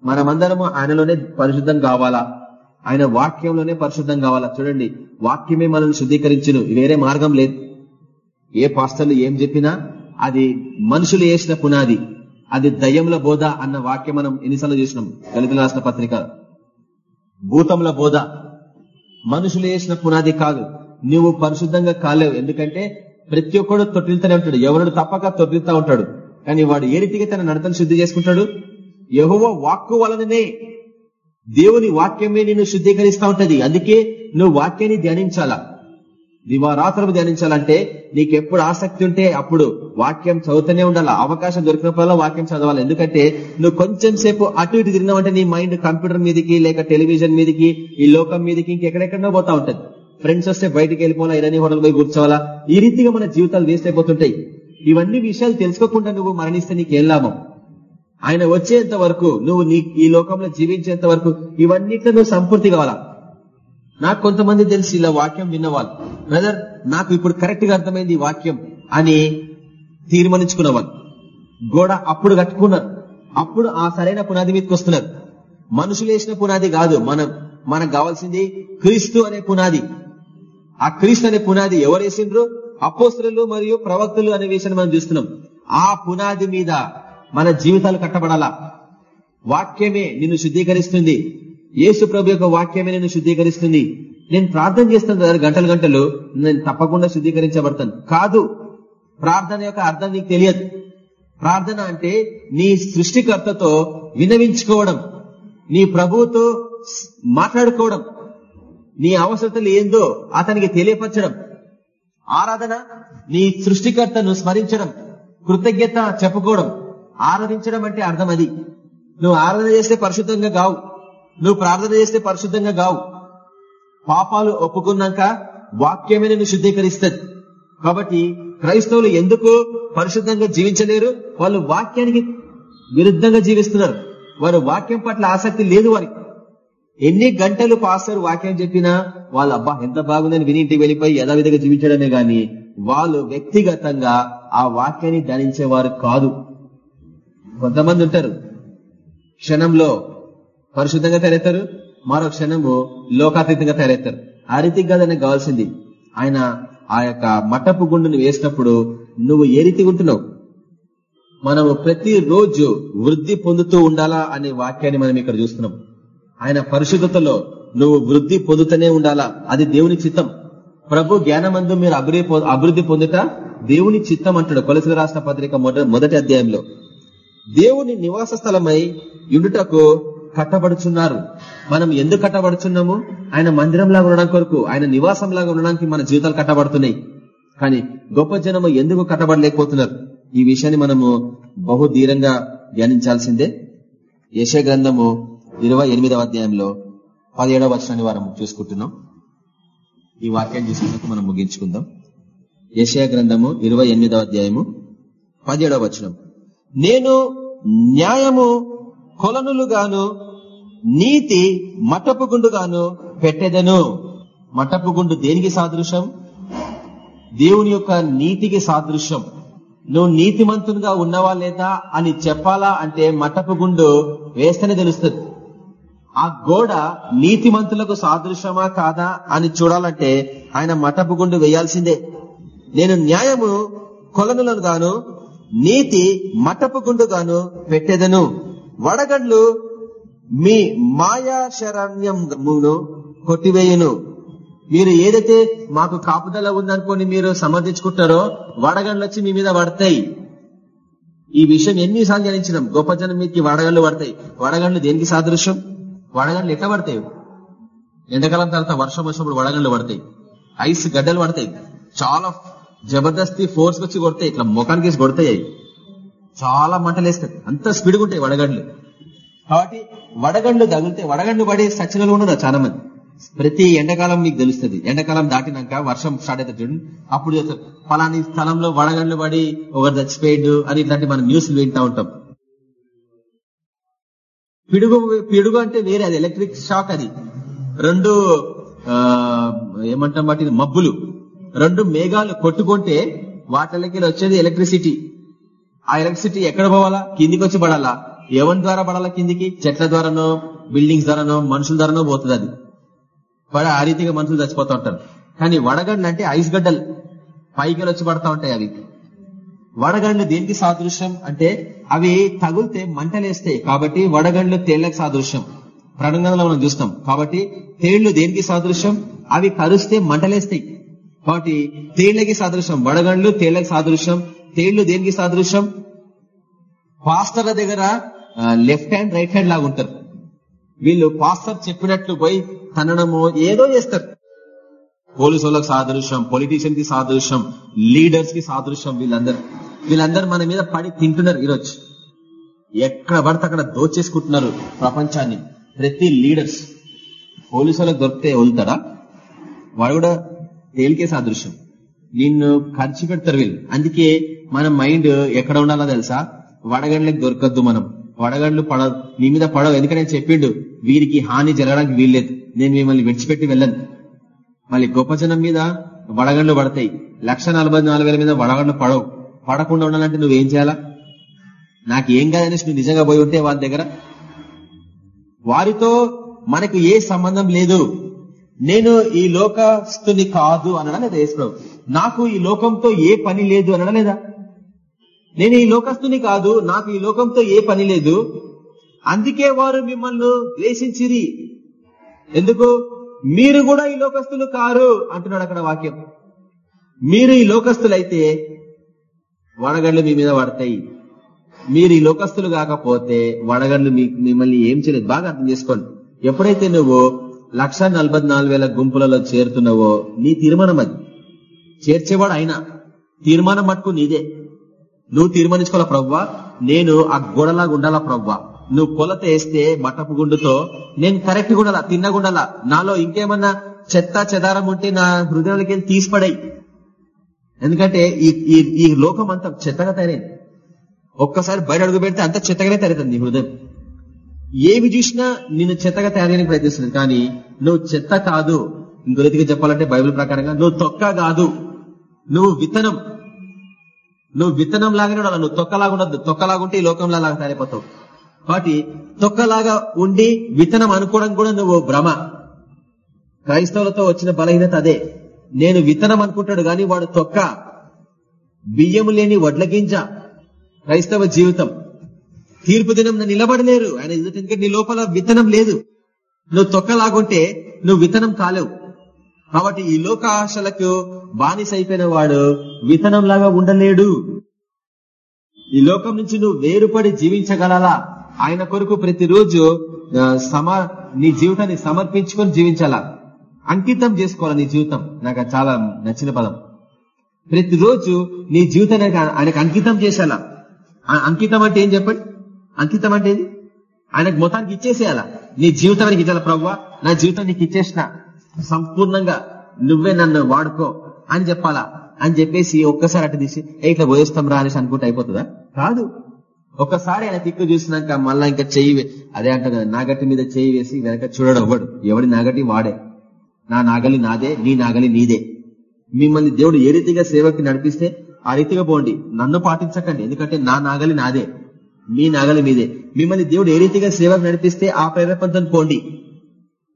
A: మనమందరము ఆయనలోనే పరిశుద్ధం కావాలా? ఆయన వాక్యంలోనే పరిశుద్ధం కావాలా? చూడండి వాక్యమే మనల్ని శుద్ధీకరించును. వేరే మార్గం లేదు. ఏ పాస్టర్లు ఏం చెప్పినా అది మనుషులు వేసిన పునాది. అది దయ్యంల బోధ అన్న వాక్యం మనం ఎన్నిసార్లు చూసినాం. దళితుల రాష్ట్ర పత్రిక. భూతంల బోధ. మనుషులు వేసిన పునాది కాదు. నువ్వు పరిశుద్ధంగా కాలేవు. ఎందుకంటే ప్రతి ఒక్కడు తొట్టిల్తూనే ఉంటాడు. ఎవరు తప్పక తొట్టిల్తా ఉంటాడు. కానీ వాడు ఏ రీతిగా తన నడతను శుద్ధి చేసుకుంటాడు? యహోవ వాక్కు వలననే. దేవుని వాక్యమే నిన్ను శుద్ధీకరిస్తా ఉంటది. అందుకే నువ్వు వాక్యాన్ని ధ్యానించాలా? దివారాత్రం ధ్యానించాలంటే నీకు ఎప్పుడు ఆసక్తి ఉంటే అప్పుడు వాక్యం చదువుతూనే ఉండాలి? అవకాశం దొరికినప్పుడల్లా వాక్యం చదవాలి. ఎందుకంటే నువ్వు కొంచెం సేపు అటు ఇటు తిరిగినావంటే నీ మైండ్ కంప్యూటర్ మీదకి లేక టెలివిజన్ మీదకి ఈ లోకం మీదకి ఇంకెక్కడెక్కడో పోతా ఉంటది. ఫ్రెండ్స్ వస్తే బయటికి వెళ్ళిపోవాలా ఇరానీ హోటల్ పోయి కూర్చోవాలా? ఈ రీతిగా మన జీవితాలు వేస్ట్ అయిపోతుంటాయి. ఇవన్నీ విషయాలు తెలుసుకోకుండా నువ్వు మరణిస్తే నీకేం లాభం? ఆయన వచ్చేంత వరకు నువ్వు నీ ఈ లోకంలో జీవించేంత వరకు ఇవన్నిట్లో నువ్వు సంపూర్తి కావాలా? నాకు కొంతమంది తెలిసి ఇలా వాక్యం విన్నవాళ్ళు. బ్రదర్ నాకు ఇప్పుడు కరెక్ట్గా అర్థమైంది ఈ వాక్యం అని తీర్మానించుకున్నవాళ్ళు. గోడ అప్పుడు కట్టుకున్నారు. అప్పుడు ఆ సరైన పునాది మీదకి వస్తున్నారు. మనుషులు వేసిన పునాది కాదు మనం మనకు కావాల్సింది క్రీస్తు అనే పునాది. ఆ క్రీస్తు అనే పునాది ఎవరు వేసిండ్రు అపోస్తులు మరియు ప్రవక్తులు అనే విషయాన్ని మనం చూస్తున్నాం. ఆ పునాది మీద మన జీవితాలు కట్టబడాలా? వాక్యమే నిన్ను శుద్ధీకరిస్తుంది. యేసు ప్రభు యొక్క వాక్యమే నిన్ను శుద్ధీకరిస్తుంది. నేను ప్రార్థన చేస్తాను కదా గంటలు గంటలు. నేను తప్పకుండా శుద్ధీకరించబడతాను. కాదు ప్రార్థన యొక్క అర్థం నీకు తెలియదు. ప్రార్థన అంటే నీ సృష్టికర్తతో వినవించుకోవడం నీ ప్రభువుతో మాట్లాడుకోవడం. నీ అవసరతలు ఏందో అతనికి తెలియపరచడం. ఆరాధన నీ సృష్టికర్తను స్మరించడం. కృతజ్ఞత చెప్పుకోవడం. ఆరాధించడం అంటే అర్థం అది. నువ్వు ఆరాధన చేస్తే పరిశుద్ధంగా గావు నువ్వు ప్రార్థన చేస్తే పరిశుద్ధంగా గావు పాపాలు ఒప్పుకున్నాక వాక్యమే నిన్ను శుద్ధీకరిస్తుంది. కాబట్టి క్రైస్తవులు ఎందుకు పరిశుద్ధంగా జీవించలేరు? వాళ్ళు వాక్యానికి విరుద్ధంగా జీవిస్తున్నారు. వారు వాక్యం పట్ల ఆసక్తి లేదు వారికి. ఎన్ని గంటలు పాస్టర్ వాక్యం చెప్పినా వాళ్ళు అబ్బా ఎంత బాగుందని విని ఇంటికి వెళ్ళిపోయి యథావిధిగా జీవించడమే గాని వాళ్ళు వ్యక్తిగతంగా ఆ వాక్యాన్ని ధ్యానించేవారు కాదు. కొంతమంది ఉంటారు క్షణంలో పరిశుద్ధంగా తయారవుతారు మరో క్షణము లోకాతీతంగా తయారవుతారు. ఆ రీతికి కాదని కావాల్సింది. ఆయన ఆ యొక్క మటపు గుండును వేసినప్పుడు నువ్వు ఏ రీతిగా ఉంటున్నావు? మనము ప్రతి రోజు వృద్ధి పొందుతూ ఉండాలా అనే వాక్యాన్ని మనం ఇక్కడ చూస్తున్నాం. ఆయన పరిశుద్ధతలో నువ్వు వృద్ధి పొందుతూనే ఉండాలా? అది దేవుని చిత్తం. ప్రభు జ్ఞానమందు మీరు అభివృద్ధి అభివృద్ధి పొందుట దేవుని చిత్తం అంటాడు కొలసిన రాష్ట్ర పత్రిక మొదటి అధ్యాయంలో. దేవుని నివాస స్థలమై యుడుటకు కట్టబడుచున్నారు. మనం ఎందుకు కట్టబడుచున్నాము? ఆయన మందిరం లాగా ఉండడానికి కొరకు ఆయన నివాసం లాగా ఉండడానికి మన జీవితాలు కట్టబడుతున్నాయి. కానీ గొప్ప జనము ఎందుకు కట్టబడలేకపోతున్నారు? ఈ విషయాన్ని మనము బహు ధీరంగా ధ్యానించాల్సిందే. యశ గ్రంథము ఇరవై ఎనిమిదవ అధ్యాయంలో పదిహేడవ వచనాన్ని వారం చూసుకుంటున్నాం. ఈ వాక్యం చూసుకున్నాక మనం ముగించుకుందాం. యశయ గ్రంథము ఇరవై ఎనిమిదవ అధ్యాయము పదిహేడవ వచనం. నేను న్యాయము కొలనులుగాను నీతి మటపు గుండుగాను పెట్టెదను. మటపు గుండు దేనికి సాదృశ్యం? దేవుని యొక్క నీతికి సాదృశ్యం. నువ్వు నీతిమంతునిగా ఉన్నవా లేదా అని చెప్పాలా అంటే మటపు గుండు వేస్తేనే తెలుస్తుంది. ఆ గోడ నీతిమంతులకు సాదృశ్యమా కాదా అని చూడాలంటే ఆయన మటపు గుండు వేయాల్సిందే. నేను న్యాయము కొలనులను గాను నీతి మటపు గుండు గాను పెట్టేదను. వడగండ్లు మీ మాయా శరణ్యమును కొట్టివేయును. మీరు ఏదైతే మాకు కాపుదల ఉందనుకొని మీరు సమర్థించుకుంటారో వడగండ్లు వచ్చి మీ మీద పడతాయి. ఈ విషయం ఎన్నిసార్లు ధ్యానించినాం. గొప్ప జనం మీకు వడగండ్లు పడతాయి. వడగండ్లు దేనికి సాదృశ్యం? వడగండ్లు ఎట్లా పడతాయి? ఎండాకాలం తర్వాత వర్షం వచ్చినప్పుడు వడగండ్లు పడతాయి. ఐస్ గడ్డలు పడతాయి. చాలా జబర్దస్తి ఫోర్స్ వచ్చి కొడతాయి. ఇట్లా ముఖానికి వేసి కొడతాయి. చాలా మంటలు వేస్తాయి అంత స్పీడ్గా ఉంటాయి వడగండ్లు. కాబట్టి వడగండ్లు తగిలితే వడగండ్లు పడి సచ్చినలు ఉన్నారు చాలా మంది ప్రతి ఎండాకాలం మీకు తెలుస్తుంది. ఎండాకాలం దాటినాక వర్షం స్టార్ట్ అవుతుంది చూడండి. అప్పుడు చేస్తారు ఫలాని స్థలంలో వడగండ్లు పడి ఒకరు చచ్చిపోయాడు అని ఇట్లాంటి మనం న్యూస్లు వింటా ఉంటాం. పిడుగు పిడుగు అంటే వేరే అది ఎలక్ట్రిక్ షాక్ అది. రెండు ఆ, ఏమంటాం వాటిని? మబ్బులు. రెండు మేఘాలు కొట్టుకుంటే వాటికి వచ్చేది ఎలక్ట్రిసిటీ ఆ ఎలక్ట్రిసిటీ ఎక్కడ పోవాలా? కిందికి వచ్చి పడాలా? ఎవరి ద్వారా పడాలా కిందికి? చెట్ల ద్వారానో బిల్డింగ్స్ ద్వారానో మనుషుల ద్వారానో పోతుంది అది. పడ ఆ రీతిగా మనుషులు చచ్చిపోతూ ఉంటారు. కానీ వడగండ్లు అంటే ఐస్ గడ్డలు. పైకి వచ్చి పడతా ఉంటాయి అవి. వడగండ్లు దేనికి సాదృశ్యం అంటే అవి తగులితే మంటలేస్తాయి. కాబట్టి వడగండ్లు తేళ్ళకు సాదృశ్యం. ప్రణంగంలో మనం చూస్తాం. కాబట్టి తేళ్ళు దేనికి సాదృశ్యం? అవి కరుస్తే మంటలేస్తాయి. కాబట్టి తేళ్ళకి సాదృశ్యం. వడగండ్లు తేళ్ళకు సాదృశ్యం. తేళ్ళు దేనికి సాదృశ్యం? పాస్టర్ల దగ్గర లెఫ్ట్ హ్యాండ్ రైట్ హ్యాండ్ లాగా ఉంటారు. వీళ్ళు పాస్టర్ చెప్పినట్లు పోయి తనడము ఏదో చేస్తారు. పోలీసు వాళ్ళకి సాదృశ్యం పొలిటీషియన్కి సాదృశ్యం లీడర్స్కి సాదృశ్యం వీళ్ళందరూ. వీళ్ళందరూ మన మీద పడి తింటున్నారు ఈరోజు. ఎక్కడ పడితే అక్కడ దోచేసుకుంటున్నారు ప్రపంచాన్ని. ప్రతి లీడర్స్ పోలీసు వాళ్ళకి దొరికితే వదులుతారా? వాడు కూడా తేలికే సాదృశ్యం నిన్ను ఖర్చు పెడతారు వీళ్ళు. అందుకే మన మైండ్ ఎక్కడ ఉండాలో తెలుసా? వడగండ్లకు దొరకద్దు మనం. వడగండ్లు పడ నీ మీద పడవు. ఎందుకంటే చెప్పిండు? వీరికి హాని జరగడానికి వీల్లేదు నేను మిమ్మల్ని విడిచిపెట్టి వెళ్ళను. మళ్ళీ గొప్ప జనం మీద వడగండ్లు పడతాయి. లక్ష నలభై నాలుగు వేల మీద వడగండ్లు పడవు. పడకుండా ఉండాలంటే నువ్వేం చేయాలా? నాకు ఏం కాదనేసి నువ్వు నిజంగా పోయి ఉంటే వాళ్ళ దగ్గర? వారితో మనకు ఏ సంబంధం లేదు. నేను ఈ లోకస్తుని కాదు అనడా లేదా యేసుప్రభు నాకు ఈ లోకంతో ఏ పని లేదు అనడా లేదా? నేను ఈ లోకస్తుని కాదు నాకు ఈ లోకంతో ఏ పని లేదు. అందుకే వారు మిమ్మల్ని ద్వేషించిరి. ఎందుకు? మీరు కూడా ఈ లోకస్తులు కారు అంటున్నాడు అక్కడ వాక్యం. మీరు ఈ లోకస్తులైతే వడగండ్లు మీ మీద పడతాయి. మీరు ఈ లోకస్తులు కాకపోతే వడగండ్లు మిమ్మల్ని ఏం చేయలేదు. బాగా అర్థం చేసుకోండి. ఎప్పుడైతే నువ్వు లక్ష నాలుగు వేల గుంపులలో చేరుతున్నావో నీ తీర్మానం అది. చేర్చేవాడు అయినా తీర్మానం మట్టుకు నీదే. నువ్వు తీర్మానించుకోవాలా ప్రవ్వా? నేను ఆ గోడలాగా ఉండాలా ప్రవ్వా? నువ్వు కొలత వేస్తే మటపు గుండుతో నేను కరెక్ట్ గుండాలా తిన్నగుండాలా నాలో ఇంకేమన్నా చెత్త చెదారం ఉంటే నా హృదయాలకి తీసిపడాయి. ఎందుకంటే ఈ ఈ ఈ లోకం అంతా చెత్తగా తయారైంది. ఒక్కసారి బయట అడుగు పెడితే అంత చెత్తగానే తయారవుతుంది నీ హృదయం. ఏవి చూసినా నిన్ను చెత్తగా తయారయ్యడానికి ప్రయత్నిస్తుంది. కానీ నువ్వు చెత్త కాదు. ఇంకో రీతిగా చెప్పాలంటే బైబిల్ ప్రకారంగా నువ్వు తొక్క కాదు. నువ్వు విత్తనం. నువ్వు విత్తనం లాగానే ఉండాలి. నువ్వు తొక్కలాగా ఉండద్దు. తొక్కలాగుంటే ఈ లోకంలో లాగా తయారైపోతావు. కాబట్టి తొక్కలాగా ఉండి విత్తనం అనుకోవడం కూడా నువ్వు భ్రమ. క్రైస్తవులతో వచ్చిన బలహీనత అదే. నేను విత్తనం అనుకుంటాడు కాని వాడు తొక్క బియ్యము లేని వడ్ల గింజ క్రైస్తవ జీవితం. తీర్పు దినం నిలబడలేరు. ఆయన ఎందుకంటే నీ లోపల విత్తనం లేదు. నువ్వు తొక్కలాగుంటే నువ్వు విత్తనం కాలేవు. కాబట్టి ఈ లోక ఆశలకు బానిస అయిపోయిన వాడు విత్తనం లాగా ఉండలేడు. ఈ లోకం నుంచి నువ్వు వేరుపడి జీవించగలలా? ఆయన కొరకు ప్రతిరోజు సమా సమ నీ జీవితాన్ని సమర్పించుకొని జీవించాలా? అంకితం చేసుకోవాలి నీ జీవితం. నాకు చాలా నచ్చిన పదం. ప్రతిరోజు నీ జీవితాన్ని ఆయనకు అంకితం చేసేలా ఆ- అంకితం అంటే ఏం చెప్పండి? అంకితం అంటే ఏది? ఆయనకు మొత్తానికి ఇచ్చేసేయాలా? నీ జీవితానికి ఇచ్చాల ప్రవ్వా? నా జీవితం నీకు ఇచ్చేసిన. సంపూర్ణంగా నువ్వే నన్ను వాడుకో అని చెప్పాలా? అని చెప్పేసి ఒక్కసారి అటు తీసి ఇట్లా పోయిస్తాం రా అనేసి అనుకుంటే అయిపోతుందా? కాదు. ఒక్కసారి ఆయన తిక్కు చూసినాక మళ్ళా ఇంకా చెయ్యి అదే అంటారు కదా నాగటి మీద చెయ్యి వేసి వెనక చూడడం ఎవడు? ఎవడి నాగటి వాడే. నా నాగలి నాదే నీ నాగలి నీదే. మిమ్మల్ని దేవుడు ఏ రీతిగా సేవకి నడిపిస్తే ఆ రీతిగా పోండి. నన్ను పాటించకండి. ఎందుకంటే నా నాగలి నాదే మీ నాగలి మీదే. మిమ్మల్ని దేవుడు ఏ రీతిగా సేవకు నడిపిస్తే ఆ ప్రేరేపంతో పోండి.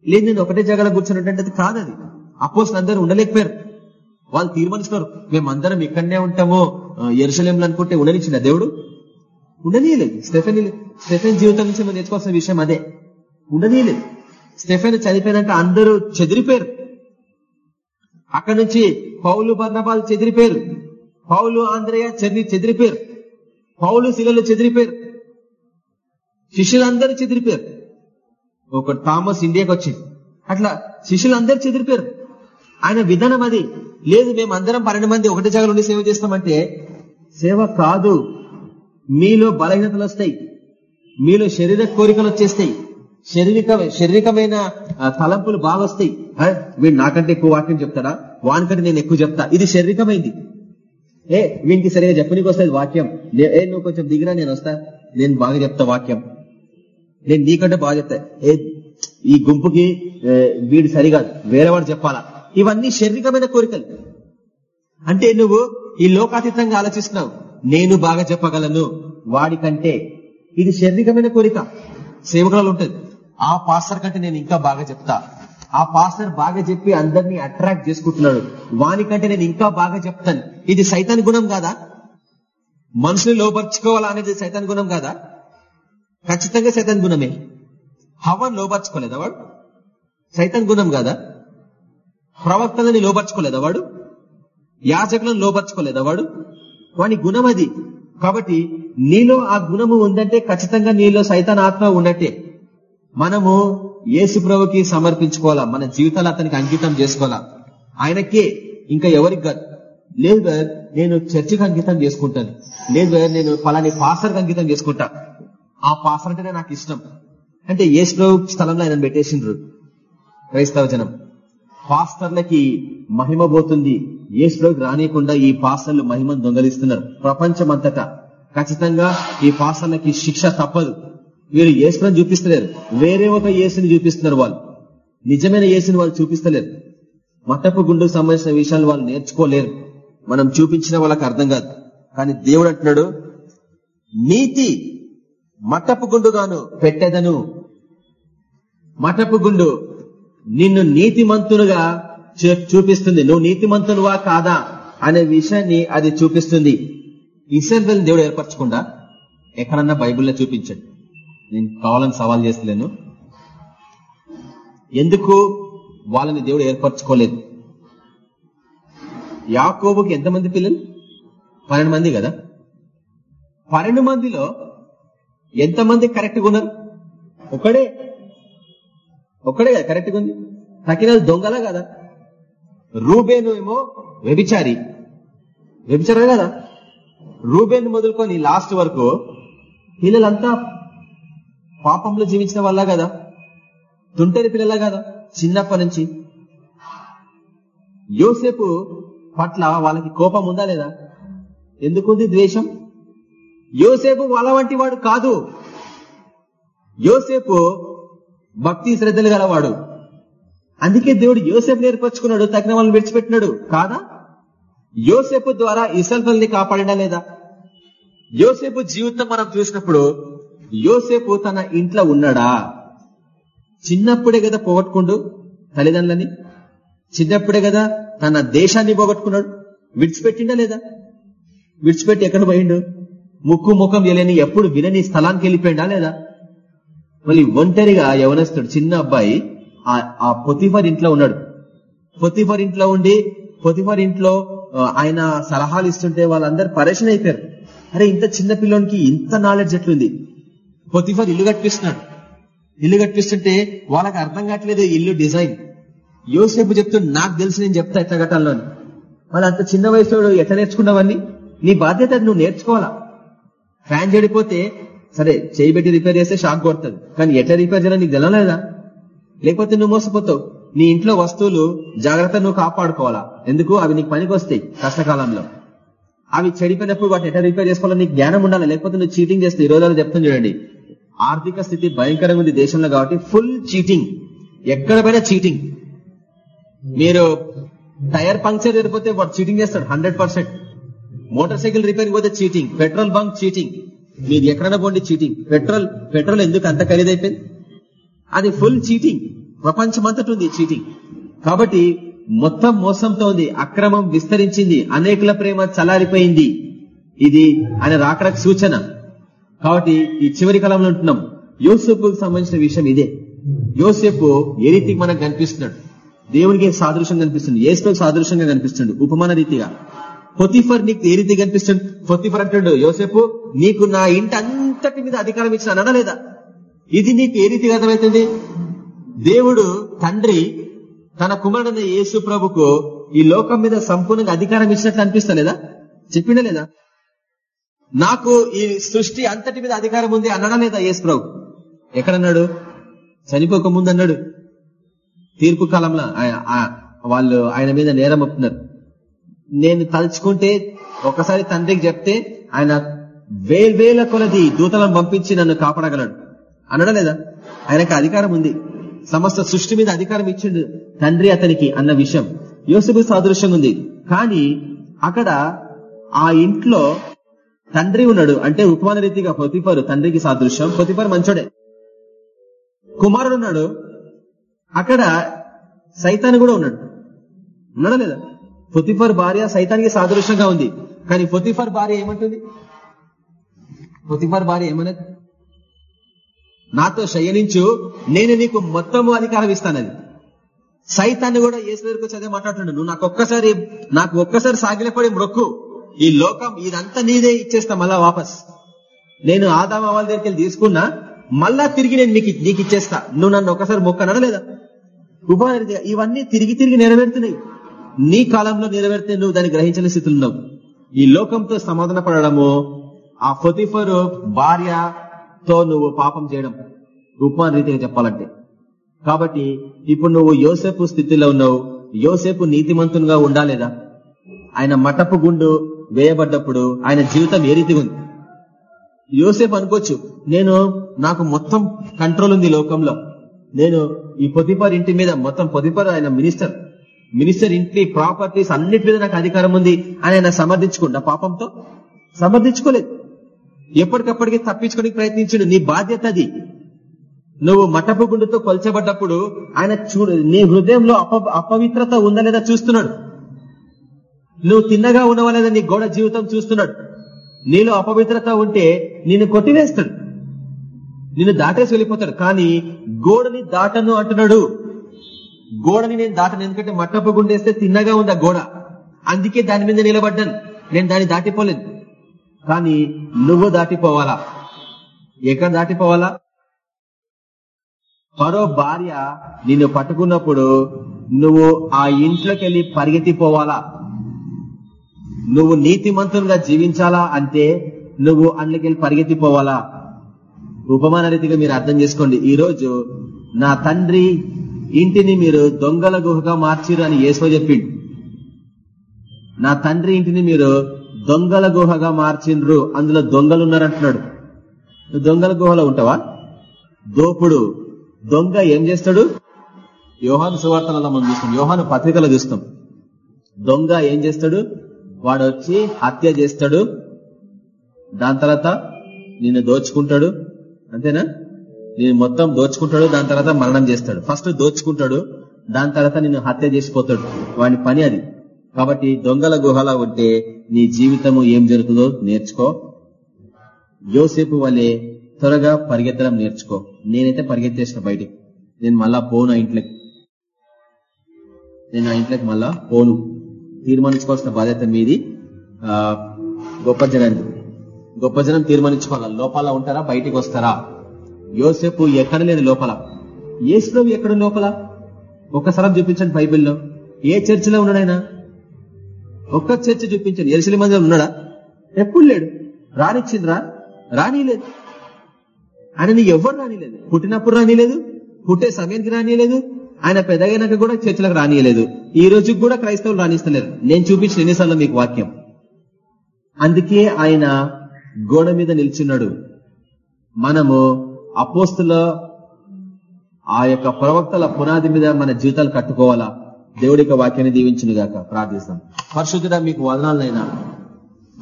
A: లేదు నేను ఒకటే జగల కూర్చున్నట్టు అది. కాదది అపోస్ అందరూ ఉండలేకపోయారు. వాళ్ళు తీర్మానిస్తున్నారు. మేమందరం ఇక్కడనే ఉంటాము. ఎరుసలేంలు అనుకుంటే ఉండనిచ్చిన దేవుడు? ఉండనీయలేదు. స్టెఫెన్ స్టెఫెన్ జీవితం నుంచి మనం నేర్చుకోవాల్సిన విషయం అదే. ఉండనీయలేదు. స్టెఫెన్ చనిపోయినాక అందరూ చెదిరిపోయారు. అక్కడి నుంచి పౌలు బర్ణబాలు చెదిరిపోయారు. పౌలు ఆంధ్రయ చెది చెదిరిపోయారు. పౌలు శిలలు చెదిరిపోయారు. శిష్యులందరూ చెదిరిపోయారు. ఒక థామస్ ఇండియాకి వచ్చింది. అట్లా శిష్యులందరూ చెదిరిపోయారు. ఆయన విధానం అది. లేదు మేము అందరం పన్నెండు మంది ఒకటి జాగా ఉండి సేవ చేస్తామంటే సేవ కాదు. మీలో బలహీనతలు వస్తాయి. మీలో శరీర కోరికలు వచ్చేస్తాయి. శారీరక శారీరకమైన తలంపులు బాగా వస్తాయి. వీడు నాకంటే ఎక్కువ వాక్యం చెప్తాడా? వానికంటే నేను ఎక్కువ చెప్తా. ఇది శారీరకమైంది. ఏ వీనికి సరిగా చెప్పనీకి వస్తుంది వాక్యం. ఏ నువ్వు కొంచెం దిగిరా నేను వస్తా. నేను బాగా చెప్తా వాక్యం. నేను నీకంటే బాగా చెప్తా. ఏ ఈ గుంపుకి వీడు సరిగా వేరేవాడు చెప్పాలా? ఇవన్నీ శారీరకమైన కోరికలు. అంటే నువ్వు ఈ లోకాతీతంగా ఆలోచిస్తున్నావు. నేను బాగా చెప్పగలను. వాడికంటే ఇది శారీరకమైన కోరిక. సేవకులలో ఉంటుంది. ఆ పాస్టర్ కంటే నేను ఇంకా బాగా చెప్తా. ఆ పాస్టర్ బాగా చెప్పి అందరినీ అట్రాక్ట్ చేసుకుంటున్నాడు. వానికంటే నేను ఇంకా బాగా చెప్తాను. ఇది సైతాన్ గుణం కాదా? మనుషులు లోపరుచుకోవాలా అనేది సైతాన్ గుణం కాదా? ఖచ్చితంగా సైతాన్ గుణమే. హవన్ లోపరచుకోలేదా వాడు? సైతాన్ గుణం కాదా? ప్రవక్తలని లోపరచుకోలేదా వాడు? యాజకులను లోపరచుకోలేదా వాడు? వాని గుణం అది. కాబట్టి నీలో ఆ గుణము ఉందంటే ఖచ్చితంగా నీలో సైతాన్ ఆత్మ ఉన్నట్టే. మనము యేసు ప్రభుకి సమర్పించుకోవాలా? మన జీవితాలు అతనికి అంకితం చేసుకోవాలా? ఆయనకే ఇంకా ఎవరికి కాదు. లేదు బ్రదర్ నేను చర్చికి అంకితం చేసుకుంటాను. లేదు బ్రదర్ నేను పలాని పాసర్కి అంకితం చేసుకుంటా. ఆ పాసర్ అంటేనే నాకు ఇష్టం. అంటే యేసు ప్రభు స్థలంలో ఆయన పెట్టేసిండ్రు. క్రైస్తవ జనం. పాస్టర్లకి మహిమ పోతుంది. యేసులోకి రానియకుండా ఈ పాస్టర్లు మహిమను దొంగలిస్తున్నారు. ప్రపంచమంతటా. ఖచ్చితంగా ఈ పాస్టర్లకి శిక్ష తప్పదు. వీరు యేసులను చూపిస్తలేరు. వేరే ఒక యేసుని చూపిస్తున్నారు వాళ్ళు. నిజమైన యేసుని వాళ్ళు చూపిస్తలేరు. మట్టపు గుండెకు సంబంధించిన విషయాలు వాళ్ళు నేర్చుకోలేరు. మనం చూపించిన వాళ్ళకి అర్థం కాదు. కానీ దేవుడు అంటున్నాడు నీతి మట్టపు గుండుగాను పెట్టేదను. మటపు గుండు నిన్ను నీతిమంతునుగా చూపిస్తుంది. నువ్వు నీతిమంతునువా కాదా? అనే విషయాన్ని అది చూపిస్తుంది. ఇస్రాయల్ దేవుడు ఏర్పరచకుండా ఎక్కడన్నా బైబిల్లో చూపించండి. నేను కావాలని సవాల్ చేస్తలేను. ఎందుకు వాళ్ళని దేవుడు ఏర్పరచుకోలేదు? యాకోబుకి ఎంతమంది పిల్లలు? పన్నెండు మంది కదా? పన్నెండు మందిలో ఎంతమంది కరెక్ట్గా ఉన్నారు? ఒకడే. ఒకడే కదా కరెక్ట్గా ఉంది. తక్కిన దొంగలా కదా? రూబేను ఏమో వ్యభిచారి. వ్యభిచారే కదా? రూబేన్ మొదలుకొని లాస్ట్ వరకు పిల్లలంతా పాపంలో జీవించిన వాళ్ళ కదా? తుంటరి పిల్లల కదా? చిన్నప్పటి నుంచి. యోసేపు పట్ల వాళ్ళకి కోపం ఉందా లేదా? ఎందుకుంది ద్వేషం? యోసేపు వాళ్ళ వంటి వాడు కాదు. యోసేపు భక్తి శ్రద్ధలు గలవాడు. అందుకే దేవుడు యోసేపు నేర్పరచుకున్నాడు తగిన వాళ్ళని విడిచిపెట్టినాడు. కాదా? యోసేపు ద్వారా ఇసల్ఫల్ని కాపాడినా లేదా? యోసేపు జీవితం మనం చూసినప్పుడు యోసేపు తన ఇంట్లో ఉన్నాడా? చిన్నప్పుడే కదా పోగొట్టుకుండు తల్లిదండ్రులని? చిన్నప్పుడే కదా తన దేశాన్ని పోగొట్టుకున్నాడు? విడిచిపెట్టిండా లేదా? విడిచిపెట్టి ఎక్కడ పోయిండు? ముక్కు ముఖం వెళ్ళని ఎప్పుడు వినని స్థలానికి వెళ్ళిపోయిండా లేదా? మళ్ళీ ఒంటరిగా యవనస్తుడు చిన్న అబ్బాయి ఆ- ఆ పొతిఫర్ ఇంట్లో ఉన్నాడు. పొతిఫర్ ఇంట్లో ఉండి పొతిఫర్ ఇంట్లో ఆయన సలహాలు ఇస్తుంటే వాళ్ళందరూ పరేషన్ అయిపోయారు. అరే ఇంత చిన్న పిల్లోనికి ఇంత నాలెడ్జ్ ఎట్లుంది? పొతిఫర్ ఇల్లు కట్టిస్తున్నాడు ఇల్లు కట్టిస్తుంటే వాళ్ళకి అర్థం కావట్లేదు ఇల్లు డిజైన్. యోసేపు చెప్తూ నాకు తెలిసి నేను చెప్తా ఎట్లా కట్టాలని. వాళ్ళు అంత చిన్న వయసులో ఎట్లా నేర్చుకున్నావని నీ బాధ్యత అది నువ్వు నేర్చుకోవాలా? ఫ్యాన్ చెడిపోతే సరే చేయబెట్టి రిపేర్ చేస్తే షాక్ కొడుతుంది. కానీ ఎట్లా రిపేర్ చేయాలో నీకు తెలియలేదా లేకపోతే నువ్వు మోసపోతావు. నీ ఇంట్లో వస్తువులు జాగ్రత్త నువ్వు కాపాడుకోవాలా? ఎందుకు? అవి నీకు పనికి వస్తాయి కష్టకాలంలో. అవి చెడిపోయినప్పుడు వాటిని ఎట్లా రిపేర్ చేసుకోవాలో నీకు జ్ఞానం ఉండాలి. లేకపోతే నువ్వు చీటింగ్ చేస్తే ఈ రోజుల్లో చెప్తాను చూడండి. ఆర్థిక స్థితి భయంకరంగా ఉంది దేశంలో కాబట్టి ఫుల్ చీటింగ్ ఎక్కడ చీటింగ్ మీరు టైర్ పంక్చర్ జరిగిపోతే వాడు చీటింగ్ చేస్తాడు hundred percent motorcycle repair పోతే చీటింగ్ పెట్రోల్ బంక్ చీటింగ్ మీరు ఎక్కడైనా పోండి చీటింగ్ పెట్రోల్ పెట్రోల్ ఎందుకు అంత ఖరీదైపోయింది? అది ఫుల్ చీటింగ్ ప్రపంచమంతటి ఉంది చీటింగ్ కాబట్టి మొత్తం మోసంతో ఉంది అక్రమం విస్తరించింది అనేకుల ప్రేమ చలారిపోయింది. ఇది ఆయన రాకడకు సూచన. కాబట్టి ఈ చివరి కాలంలో ఉంటున్నాం. యోసేపు సంబంధించిన విషయం ఇదే. యోసేపు ఏ రీతికి మనకు కనిపిస్తున్నాడు? దేవునికి సాదృశ్యంగా కనిపిస్తుంది ఏసుకు సాదృశ్యంగా కనిపిస్తుండు ఉపమాన రీతిగా. పొతిఫర్ నీకు ఏ రీతి కనిపిస్తుంది పొతిఫర్ అంటాడు యోసేపు నీకు నా ఇంటి అంతటి మీద అధికారం ఇచ్చిన అనలేదా? ఇది నీకు ఏ రీతిగా అర్థమవుతుంది? దేవుడు తండ్రి తన కుమారుడైన యేసు ప్రభుకు ఈ లోకం మీద సంపూర్ణంగా అధికారం ఇచ్చినట్లు అనిపిస్తలేదా? చెప్పిండ లేదా? నాకు ఈ సృష్టి అంతటి మీద అధికారం ఉంది అనడా లేదా యేసు ప్రభు ఎక్కడన్నాడు? చనిపోక ముందు అన్నాడు తీర్పు కాలంలో ఆ- వాళ్ళు ఆయన మీద నేరం ఒప్పుతున్నారు. నేను తలుచుకుంటే ఒకసారి తండ్రికి చెప్తే ఆయన వేల కొలది దూతలను పంపించి నన్ను కాపాడగలడు. అనడం లేదా? ఆయనకు అధికారం ఉంది. సమస్త సృష్టి మీద అధికారం ఇచ్చిండు తండ్రి అతనికి అన్న విషయం. యోసుకు సాదృశ్యంగా ఉంది. కానీ అక్కడ ఆ ఇంట్లో తండ్రి ఉన్నాడు. అంటే ఉపమాన రీతిగా పొతిపరు తండ్రికి సాదృశ్యం. పొతిపరు మంచోడే. కుమారుడు ఉన్నాడు. అక్కడ సైతాన్ కూడా ఉన్నాడు. ఉన్నాడా లేదా? పొతిఫర్ భార్య సైతానికి సాదృశ్యంగా ఉంది. కానీ పొతిఫర్ భార్య ఏమంటుంది? పొతిఫర్ భార్య ఏమన్నది? నాతో శయనించు నేను నీకు మొత్తము అధికారం ఇస్తానని సైతాన్ని కూడా ఏసు దగ్గరకు చదివి మాట్లాడుతున్నాడు నువ్వు నాకు ఒక్కసారి నాకు ఒక్కసారి సాగిలపడి మొక్కు ఈ లోకం ఇదంతా నీదే ఇచ్చేస్తా మళ్ళా వాపస్. నేను ఆదామ వాళ్ళ దగ్గరికి వెళ్ళి తీసుకున్నా మళ్ళా తిరిగి నేను మీకు నీకు ఇచ్చేస్తా. నువ్వు నన్ను ఒకసారి మొక్క లేదా ఉపాధి ఇవన్నీ తిరిగి తిరిగి నెరవేరుతున్నాయి. నీ కాలంలో నెరవేరితే నువ్వు దాన్ని గ్రహించని స్థితిలో ఉన్నావు. ఈ లోకంతో సమాధాన పడడము ఆ ఫొతిఫరు భార్యతో నువ్వు పాపం చేయడం ఉపమాన రీతిగా చెప్పాలంటే. కాబట్టి ఇప్పుడు నువ్వు యోసేపు స్థితిలో ఉన్నావు. యోసేపు నీతిమంతునిగా ఉండాలేదా? ఆయన మటపు గుండు వేయబడ్డప్పుడు ఆయన జీవితం ఏ రీతిగా ఉంది? యోసేపు అనుకోవచ్చు నేను నాకు మొత్తం కంట్రోల్ ఉంది లోకంలో. నేను ఈ పొదిపర్ ఇంటి మీద మొత్తం పొదిపర్ ఆయన మినిస్టర్ మినిస్టర్ ఇంటి ప్రాపర్టీస్ అన్నిటి మీద నాకు అధికారం ఉంది. అని ఆయన సమర్థించుకుంటా పాపంతో? సమర్థించుకోలేదు. ఎప్పటికప్పటికి తప్పించుకోనికి ప్రయత్నించుడు. నీ బాధ్యత అది. నువ్వు మటపు గుండుతో కొల్చబడ్డప్పుడు ఆయన చూడు నీ హృదయంలో అప అపవిత్రత ఉందా లేదా చూస్తున్నాడు. నువ్వు తిన్నగా ఉన్నవనేది నీ గోడ జీవితం చూస్తున్నాడు. నీలో అపవిత్రత ఉంటే నిన్ను కొట్టివేస్తాడు. నిన్ను దాటేసి వెళ్ళిపోతాడు. కానీ గోడని దాటను అంటున్నాడు. గోడని నేను దాటను. ఎందుకంటే మట్టపు గుండేస్తే తిన్నగా ఉంది ఆ గోడ? అందుకే దాని మీద నిలబడ్డాను. నేను దాన్ని దాటిపోలేదు. కానీ నువ్వు దాటిపోవాలా? ఎక్కడ దాటిపోవాలా? మరో భార్య నిన్ను పట్టుకున్నప్పుడు నువ్వు ఆ ఇంట్లోకి వెళ్ళి పరిగెత్తిపోవాలా? నువ్వు నీతిమంతులుగా జీవించాలా అంటే నువ్వు అందుకెళ్ళి పరిగెత్తిపోవాలా? ఉపమాన రీతిగా మీరు అర్థం చేసుకోండి. ఈ రోజు నా తండ్రి ఇంటిని మీరు దొంగల గుహగా మార్చిరు అని ఏసో చెప్పిండు. నా తండ్రి ఇంటిని మీరు దొంగల గుహగా మార్చిండ్రు అందులో దొంగలు ఉన్నారంటున్నాడు. నువ్వు దొంగల గుహలో ఉంటావా? దోపుడు. దొంగ ఏం చేస్తాడు? యోహాను సువార్తలలో మనం చూస్తాం. యోహాను పత్రికలో చూస్తాం. దొంగ ఏం చేస్తాడు? వాడు వచ్చి హత్య చేస్తాడు. దాని తర్వాత నిన్ను దోచుకుంటాడు. అంతేనా? నేను మొత్తం దోచుకుంటాడు దాని తర్వాత మరణం చేస్తాడు. ఫస్ట్ దోచుకుంటాడు దాని తర్వాత నిన్ను హత్య చేసిపోతాడు. వాడి పని అది. కాబట్టి దొంగల గుహలా ఉంటే నీ జీవితము ఏం జరుగుతుందో నేర్చుకో. యోసేపు వలె త్వరగా పరిగెత్తడం నేర్చుకో. నేనైతే పరిగెత్తేసిన బయటికి. నేను మళ్ళా పోను ఆ ఇంట్లోకి. నేను ఆ ఇంట్లోకి మళ్ళా పోను. తీర్మానించుకోవాల్సిన బాధ్యత మీది. ఆ గొప్ప జనాన్ని గొప్ప జనం తీర్మానించుకోవాలా? లోపల ఉంటారా? బయటికి వస్తారా? యోసేపు ఎక్కడ లేదు లోపల. ఏసుప్రభు ఎక్కడ లోపల? ఒక్కసారి చూపించండి బైబిల్లో. ఏ చర్చిలో ఉన్నాడైనా ఒక్క చర్చ చూపించండి. ఎరుసలి మందిరం ఉన్నాడా? ఎప్పుడు లేడు. రానిచ్చిండ్రా? రానిలేదు. ఆయనని ఎవరు రానిలేదు. పుట్టినప్పుడు రానిలేదు. పుట్టే సమయానికి రానిలేదు. ఆయన పెద్దగైనాక కూడా చర్చలకు రానియలేదు. ఈ రోజు కూడా క్రైస్తవులు రాణిస్తలేరు. నేను చూపించిన ఎన్నిసార్లు మీకు వాక్యం. అందుకే ఆయన గోడ మీద నిల్చున్నాడు. మనము అపోస్తుల ఆ యొక్క ప్రవక్తల పునాది మీద మన జీవితాలు కట్టుకోవాలా? దేవుడి యొక్క వాక్యాన్ని దీవించును గాక. ప్రార్థిస్తాం. పరిశుద్ధుడ మీకు వదనాలనైనా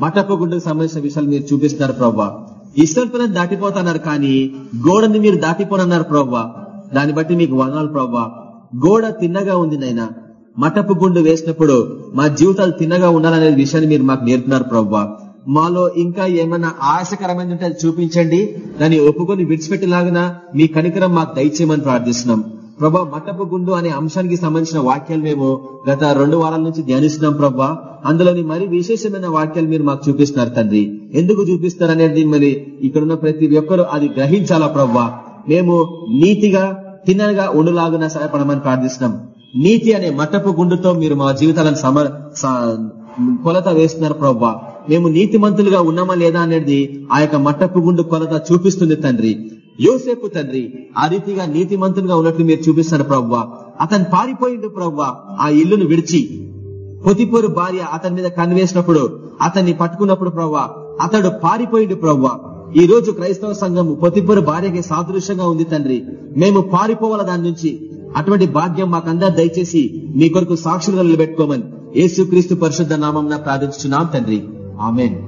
A: మటపు గుండెకు సంబంధించిన విషయాలు మీరు చూపిస్తున్నారు ప్రవ్వా. ఇష్టం దాటిపోతున్నారు కానీ గోడని మీరు దాటిపోనన్నారు ప్రవ్వా. దాన్ని బట్టి మీకు వదనాలు ప్రవ్వా. గోడ తిన్నగా ఉంది నైనా మటపు గుండు వేసినప్పుడు మా జీవితాలు తిన్నగా ఉండాలనే విషయాన్ని మీరు మాకు నేర్పినారు ప్రవ్వా. మాలో ఇంకా ఏమైనా ఆశకరమైన ఉంటే అది చూపించండి. దాన్ని ఒప్పుకొని విడిచిపెట్టేలాగా మీ కనికరం మాకు దయచేయమని ప్రార్థిస్తున్నాం. ప్రభా మటపు గుండు అనే అంశానికి సంబంధించిన వాక్యాలు మేము గత రెండు వారాల నుంచి ధ్యానిస్తున్నాం ప్రభా అందులోని మరి విశేషమైన వాక్యాలు మీరు మాకు చూపిస్తున్నారు తండ్రి. ఎందుకు చూపిస్తారు అనేది మరి ఇక్కడ ఉన్న ప్రతి ఒక్కరు అది గ్రహించాలా ప్రభా మేము నీతిగా తిన్నగా ఉండులాగున సహాయపడమని ప్రార్థిస్తున్నాం. నీతి అనే మట్టపు గుండుతో మీరు మా జీవితాలను సమ కొలత వేస్తున్నారు ప్రభా మేము నీతిమంతులుగా ఉన్నామా లేదా అనేది ఆ యొక్క మట్టపు గుండు కొలత చూపిస్తుంది తండ్రి. యోసేపు తండ్రి ఆ రీతిగా నీతిమంతులుగా ఉన్నట్లు మీరు చూపిస్తారు ప్రవ్వా. అతను పారిపోయిండు ప్రవ్వా ఆ ఇల్లును విడిచి. పొతిపోరు భార్య అతని మీద కన్వేసినప్పుడు అతన్ని పట్టుకున్నప్పుడు ప్రవ్వా అతడు పారిపోయిండు ప్రవ్వా. ఈ రోజు క్రైస్తవ సంఘం పొతిపోరు భార్యకి సాదృశ్యంగా ఉంది తండ్రి. మేము పారిపోవాల దాని నుంచి అటువంటి భాగ్యం మాకందరూ దయచేసి మీ కొరకు సాక్షులుగా నిలబెట్టుకోమని యేసుక్రీస్తు పరిశుద్ధ నామం ప్రార్థించున్నాం తండ్రి. ఆమెన్.